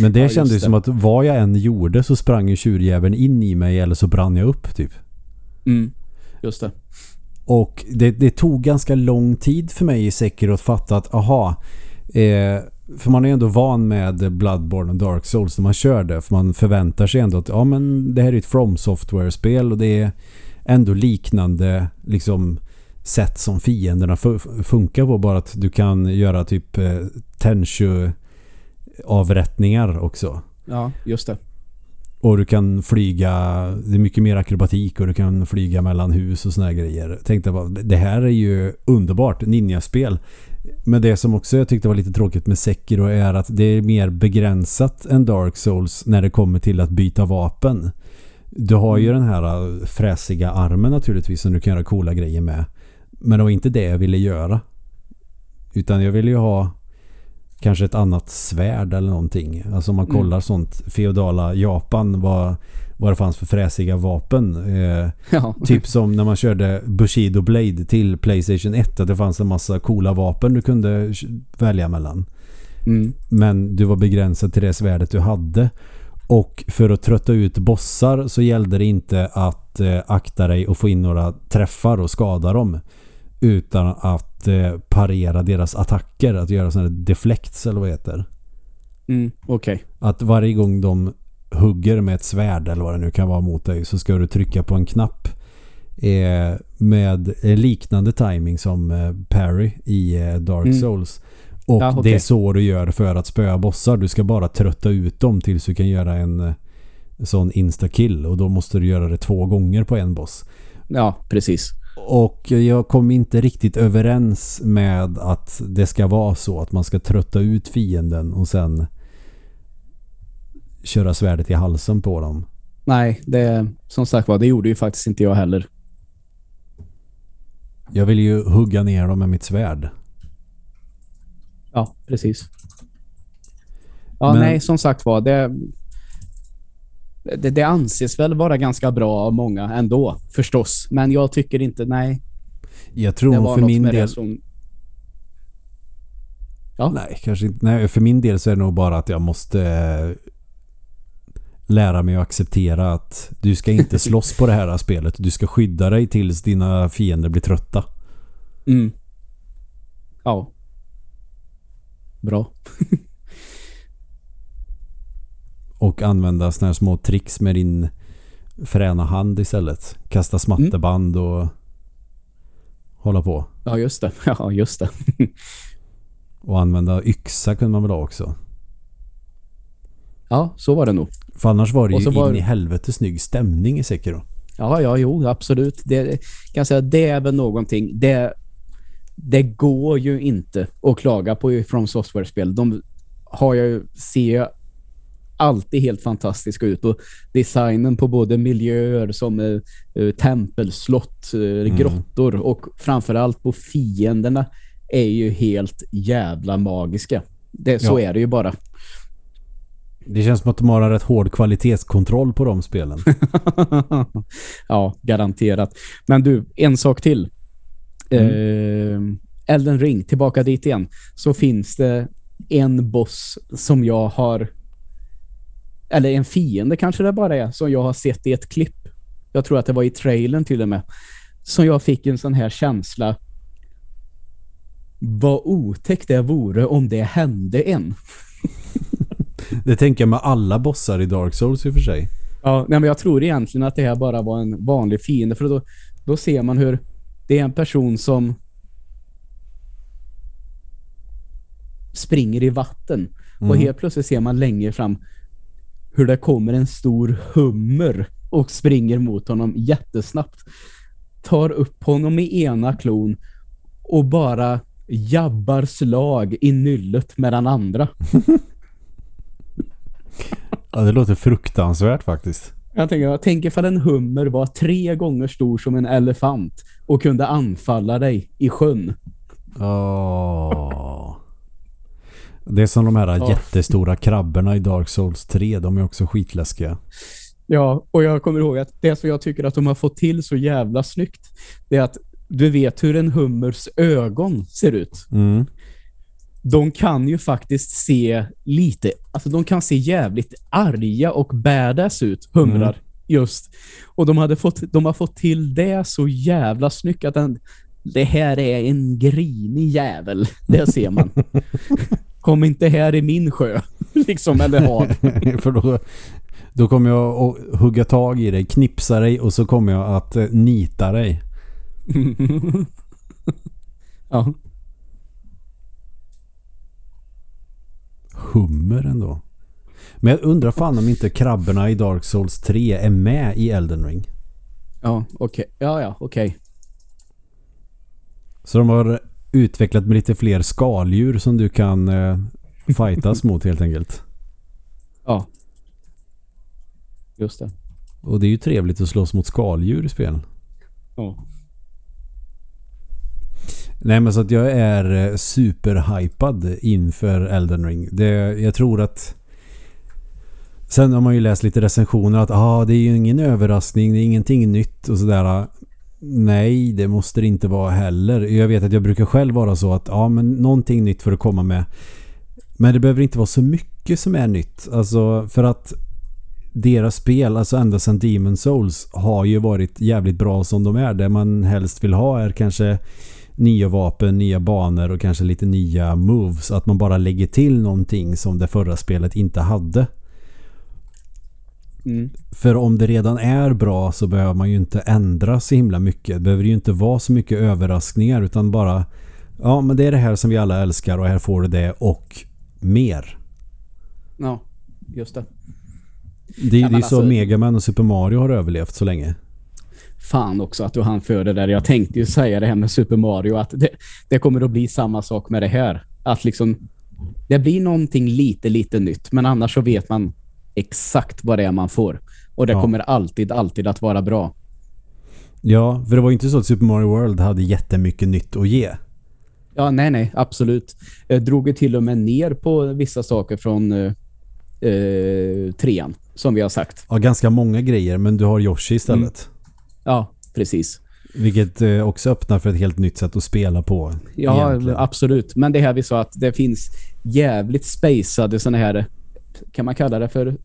men det Ja, kändes det. som att vad jag än gjorde så sprang ju tjurjäveln in i mig eller så brann jag upp typ. Mm. Just det. Och det, det tog ganska lång tid för mig i Sekiro att fatta att aha, eh, för man är ändå van med Bloodborne och Dark Souls när man kör det. För man förväntar sig ändå att ja men det här är ett From Software-spel och det är ändå liknande liksom sätt som fienderna funkar på. Bara att du kan göra typ eh, Tenshu avrättningar också. Ja, just det. Och du kan flyga, det är mycket mer akrobatik och du kan flyga mellan hus och såna här grejer. Tänkte bara, det här är ju underbart, ninjaspel. Men det som också jag tyckte var lite tråkigt med Sekiro är att det är mer begränsat än Dark Souls när det kommer till att byta vapen. Du har ju den här äh, fräsiga armen naturligtvis som du kan göra coola grejer med. Men det var inte det jag ville göra. Utan jag ville ju ha kanske ett annat svärd eller någonting. Alltså om man Mm. kollar sånt feodala Japan vad, vad det fanns för fräsiga vapen. Eh, Ja. typ som när man körde Bushido Blade till Playstation 1 att det fanns en massa coola vapen du kunde välja mellan. Mm. Men du var begränsad till det svärdet du hade. Och för att trötta ut bossar så gällde det inte att eh, akta dig och få in några träffar och skada dem. Utan att eh, parera deras attacker. Att göra sådana deflects eller vad det heter. Mm. Okej. Att varje gång de hugger med ett svärd eller vad det nu kan vara mot dig så ska du trycka på en knapp eh, med eh, liknande timing som eh, parry i eh, Dark Mm. Souls. Och Ja, det okej. är så du gör för att spöa bossar. Du ska bara trötta ut dem tills du kan göra en eh, sån insta-kill och då måste du göra det två gånger på en boss. Ja, precis. Och jag kom inte riktigt överens med att det ska vara så att man ska trötta ut fienden och sen köra svärdet i halsen på dem. Nej, det som sagt var, det gjorde ju faktiskt inte jag heller. Jag vill ju hugga ner dem med mitt svärd. Ja, precis. Ja, Men- nej, som sagt var, det, det, det anses väl vara ganska bra av många ändå, förstås. Men jag tycker inte, nej, Jag tror det var för min del... som... Ja, Nej, kanske inte. Nej, för min del så är det nog bara att jag måste eh, lära mig att acceptera att du ska inte slåss på det här spelet. Du ska skydda dig tills dina fiender blir trötta. mm. Ja. Bra. Och använda såna här små tricks med din fräna hand istället. Kasta smatterband och hålla på. Ja, just det. Ja, just det. Och använda yxa kunde man väl ha också. Ja, så var det nog. För annars var det ju var- in i helvete snygg stämning i Sekiro. Ja, ja, jo, absolut. Det kan jag säga, det är väl någonting. Det, det går ju inte att klaga på från software-spel. De har ju, ser alltid helt fantastiska ut och designen på både miljöer som eh, eh, tempelslott, eh, grottor och framförallt på fienderna är ju helt jävla magiska. Det, så Ja. är det ju bara. Det känns som att de har en rätt hård kvalitetskontroll på de spelen. ja, garanterat. Men du, en sak till. Eh, Elden Ring, tillbaka dit igen. Så finns det en boss som jag har eller en fiende kanske det bara är som jag har sett i ett klipp. Jag tror att det var i trailern till och med. Som jag fick en sån här känsla. Vad otäckt det vore om det hände en. Det tänker jag med alla bossar i Dark Souls i och för sig. Ja, nej, men jag tror egentligen att det här bara var en vanlig fiende för då, då ser man hur det är en person som springer i vatten och Mm. helt plötsligt ser man längre fram hur det kommer en stor hummer och springer mot honom jättesnabbt. Tar upp honom i ena klon och bara jabbar slag i nyllet med den andra. Ja, det låter fruktansvärt faktiskt. Jag tänker, jag tänker ifall en hummer var tre gånger stor som en elefant och kunde anfalla dig i sjön. Åh. Det är som de här Ja. jättestora krabborna i Dark Souls 3. De är också skitläskiga. Ja, och jag kommer ihåg att det som jag tycker att de har fått till så jävla snyggt, det är att du vet hur en hummers ögon ser ut. Mm. De kan ju faktiskt se lite, alltså de kan se jävligt arga och badass ut, humrar. Just. Och de, hade fått, de har fått till det så jävla snyggt att den, det här är en grinig jävel. Det ser man. Kom inte här i min sjö. liksom, eller hav. För då, då kommer jag att hugga tag i dig, knipsa dig och så kommer jag att eh, nita dig. ja. Hummer ändå. Men jag undrar fan om inte krabborna i Dark Souls 3 är med i Elden Ring. Ja, okej. Ja, ja, okej. Så de har utvecklat med lite fler skaldjur som du kan eh, fightas mot helt enkelt. Ja. Just det. Och det är ju trevligt att slåss mot skaldjur i spel. Ja. Nej men så att jag är eh, superhypad inför Elden Ring. Det, jag tror att Sen har man ju läst lite recensioner att ah, det är ju ingen överraskning, det är ingenting nytt och sådär. Nej, det måste det inte vara heller. Jag vet att jag brukar själv vara så att ja, men någonting nytt för att komma med. Men det behöver inte vara så mycket som är nytt. Alltså för att deras spel, alltså ända sedan Demon Souls har ju varit jävligt bra som de är. Det man helst vill ha är kanske nya vapen, nya banor och kanske lite nya moves. Att man bara lägger till någonting som det förra spelet inte hade. Mm. För om det redan är bra så behöver man ju inte ändra så himla mycket. Det behöver ju inte vara så mycket överraskningar utan bara ja men det är det här som vi alla älskar och här får du det och mer. Ja, just det. Det, Ja, det är så alltså- Mega Man och Super Mario har överlevt så länge. Fan också att du hann för det där. Jag tänkte ju säga det här med Super Mario att det, det kommer att bli samma sak med det här. Att liksom det blir någonting lite, lite nytt. Men annars så vet man exakt vad det är man får. Och det Ja. kommer alltid, alltid att vara bra. Ja, för det var ju inte så att Super Mario World hade jättemycket nytt att ge. Ja, nej, nej, absolut. Jag drog ju till och med ner på vissa saker från eh, eh, trean, som vi har sagt. Ja, ganska många grejer men du har Yoshi istället. Ja, precis. Vilket eh, också öppnar för ett helt nytt sätt att spela på. Ja, egentligen. absolut. Men det här vi sa att det finns jävligt spacade såna här, kan man kalla det för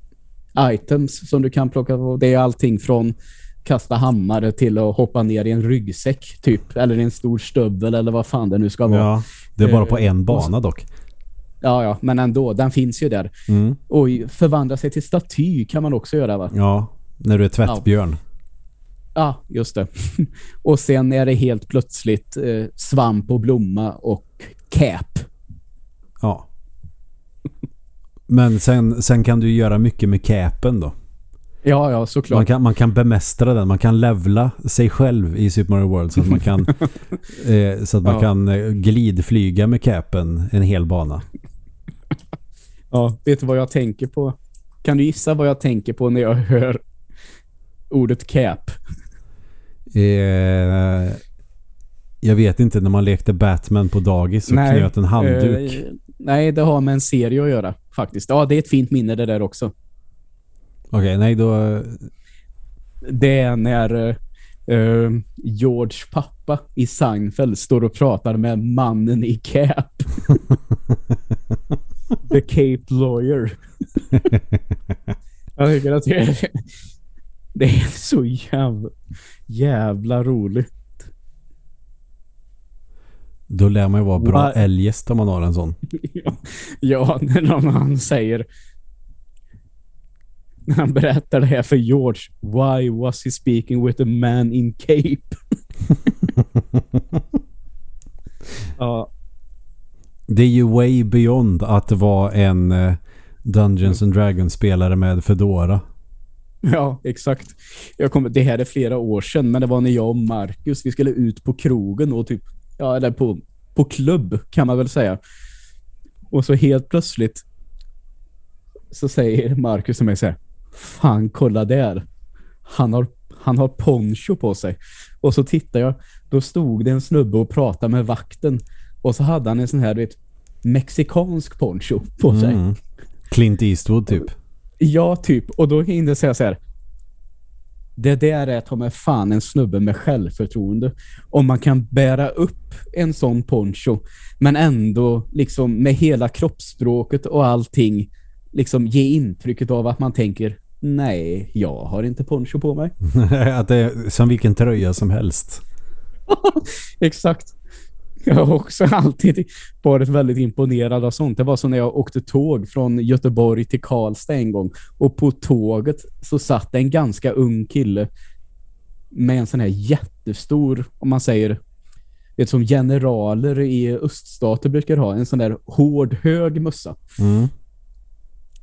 items som du kan plocka på. Det är allting från kasta hammare till att hoppa ner i en ryggsäck typ. Eller i en stor stövel eller vad fan det nu ska vara. Ja, Ja, det är bara på Eh, en bana dock. ja, men ändå. Den finns ju där. Mm. Och förvandla sig till staty kan man också göra va? Ja, när du är tvättbjörn. Ja, just det. och sen är det helt plötsligt eh, svamp och blomma och cap. Ja. Men sen, sen kan du göra mycket med capen då. Ja, ja, såklart. Man kan, man kan bemästra den. Man kan levla sig själv i Super Mario World så att man kan, eh, så att man Ja. kan eh, glidflyga med capen en hel bana. Ja, vet du vad jag tänker på? Kan du gissa vad jag tänker på när jag hör ordet cap? Eh, jag vet inte när man lekte Batman på dagis och knöt en handduk. eh, nej, det har med en serie att göra faktiskt. Ja, det är ett fint minne det där också. Okej, nej då... Det är när eh, eh, George pappa i Seinfeld står och pratar med mannen i cap. The Cape Lawyer. jag tycker att det är, det är så jävla, jävla roligt. Då lär man ju vara bra Va- eljest om man har en sån. Ja, när han säger när han berättar det här för George Why was he speaking with a man in cape? ja, Det är ju way beyond att vara en eh, Dungeons and Dragons-spelare med Fedora. ja, exakt. Jag kommer, det här är flera år sedan, men det var när jag och Marcus vi skulle ut på krogen och typ, ja, eller på, på klubb kan man väl säga. Och så helt plötsligt så säger Marcus till mig så här Fan, kolla där. han har, han har poncho på sig. Och så tittar jag, då stod det en snubbe och pratade med vakten. Och så hade han en sån här, du vet, mexikansk poncho på sig. Mm. Clint Eastwood typ. Ja, typ. Och då hinner jag säga så här. Det där är ta fan en snubbe med självförtroende. Om man kan bära upp en sån poncho men ändå liksom med hela kroppsspråket och allting liksom ge intrycket av att man tänker nej, jag har inte poncho på mig. att det är som vilken tröja som helst. Exakt. Jag har också alltid varit väldigt imponerad av sånt. Det var så när jag åkte tåg från Göteborg till Karlstad en gång. Och på tåget så satt en ganska ung kille med en sån här jättestor, om man säger, det som generaler i öststater brukar ha, en sån där hård, hög mössa. Mm.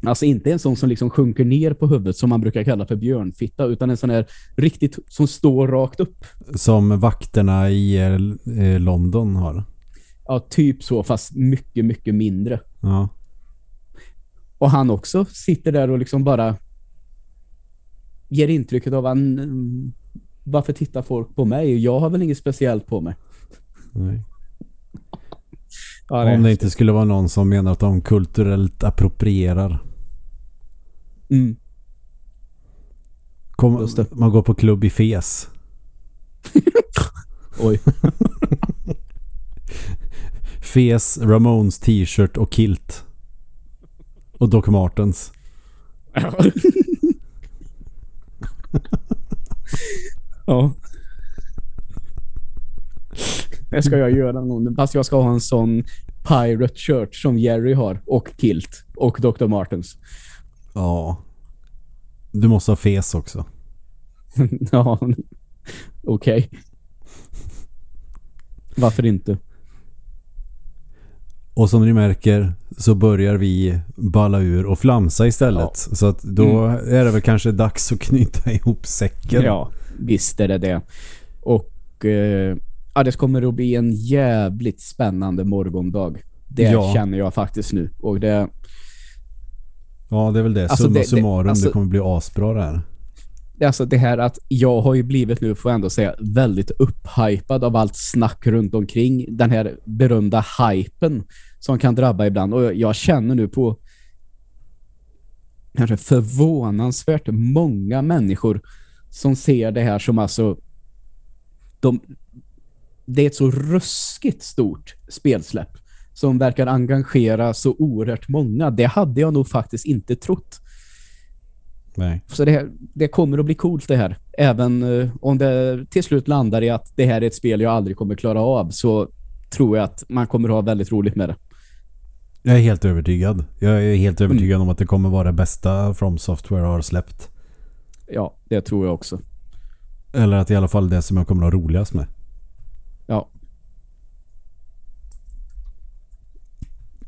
Alltså inte en sån som liksom sjunker ner på huvudet som man brukar kalla för björnfitta utan en sån här riktigt som står rakt upp. Som vakterna i eh, London har. Ja, typ så fast mycket, mycket mindre. Ja. Och han också sitter där och liksom bara ger intrycket av att varför tittar folk på mig? Jag har väl inget speciellt på mig. Nej. Ja, det Om det inte skulle vara någon som menar att de kulturellt approprierar. Mm. Kom, man går på klubb i Fes. Oj. Fes, Ramones t-shirt och kilt. Och Doc Martens. ja. Det ska jag göra någon gång. Fast jag ska ha en sån Pirate Shirt som Jerry har. Och Kilt. Och Dr. Martens. Ja. Du måste ha fes också. ja. Okej. Varför inte? Och som ni märker så börjar vi balla ur och flamsa istället. Ja. Så att då mm. är det väl kanske dags att knyta ihop säcken. Ja, visst är det det. Och eh, ja, det kommer att bli en jävligt spännande morgondag. Det ja. känner jag faktiskt nu. Och det... Ja, det är väl det. Alltså Summa det, summarum, det, alltså, det kommer bli asbra det här. Alltså det här att jag har ju blivit nu, får jag ändå säga, väldigt upphypad av allt snack runt omkring. Den här berömda hypen som kan drabba ibland. Och jag känner nu på kanske förvånansvärt många människor som ser det här som alltså de, det är ett så ruskigt stort spelsläpp som verkar engagera så oerhört många. Det hade jag nog faktiskt inte trott. Nej. Så det, det kommer att bli coolt det här. Även uh, om det till slut landar i att det här är ett spel jag aldrig kommer klara av så tror jag att man kommer att ha väldigt roligt med det. Jag är helt övertygad. Jag är helt övertygad mm. om att det kommer vara det bästa From Software har släppt. Ja, det tror jag också. Eller att i alla fall det som jag kommer att ha roligast med. Ja.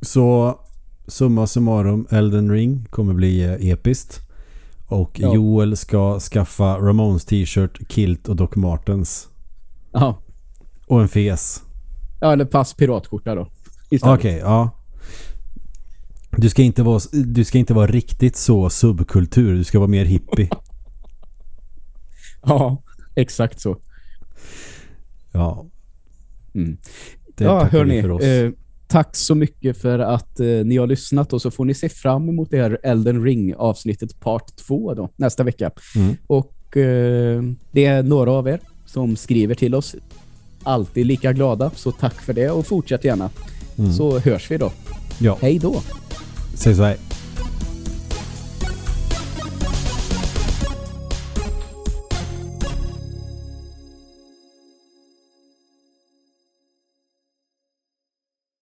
Så summa summarum, Elden Ring kommer bli eh, episkt. Och ja. Joel ska skaffa Ramones t-shirt, kilt och Doc Martens. Ja. Och en fes. Ja, eller pass piratkorta då. Okej, okay, ja. Du ska, inte vara, du ska inte vara riktigt så subkultur. Du ska vara mer hippie. ja, exakt så. Ja. Mm. ja, hörni. För oss. Eh, tack så mycket för att eh, ni har lyssnat och så får ni se fram emot det här Elden Ring avsnittet part 2 då, nästa vecka. Mm. Och eh, det är några av er som skriver till oss. Alltid lika glada, så tack för det och fortsätt gärna. Mm. Så hörs vi då. Ja. Hej då. Säg så här.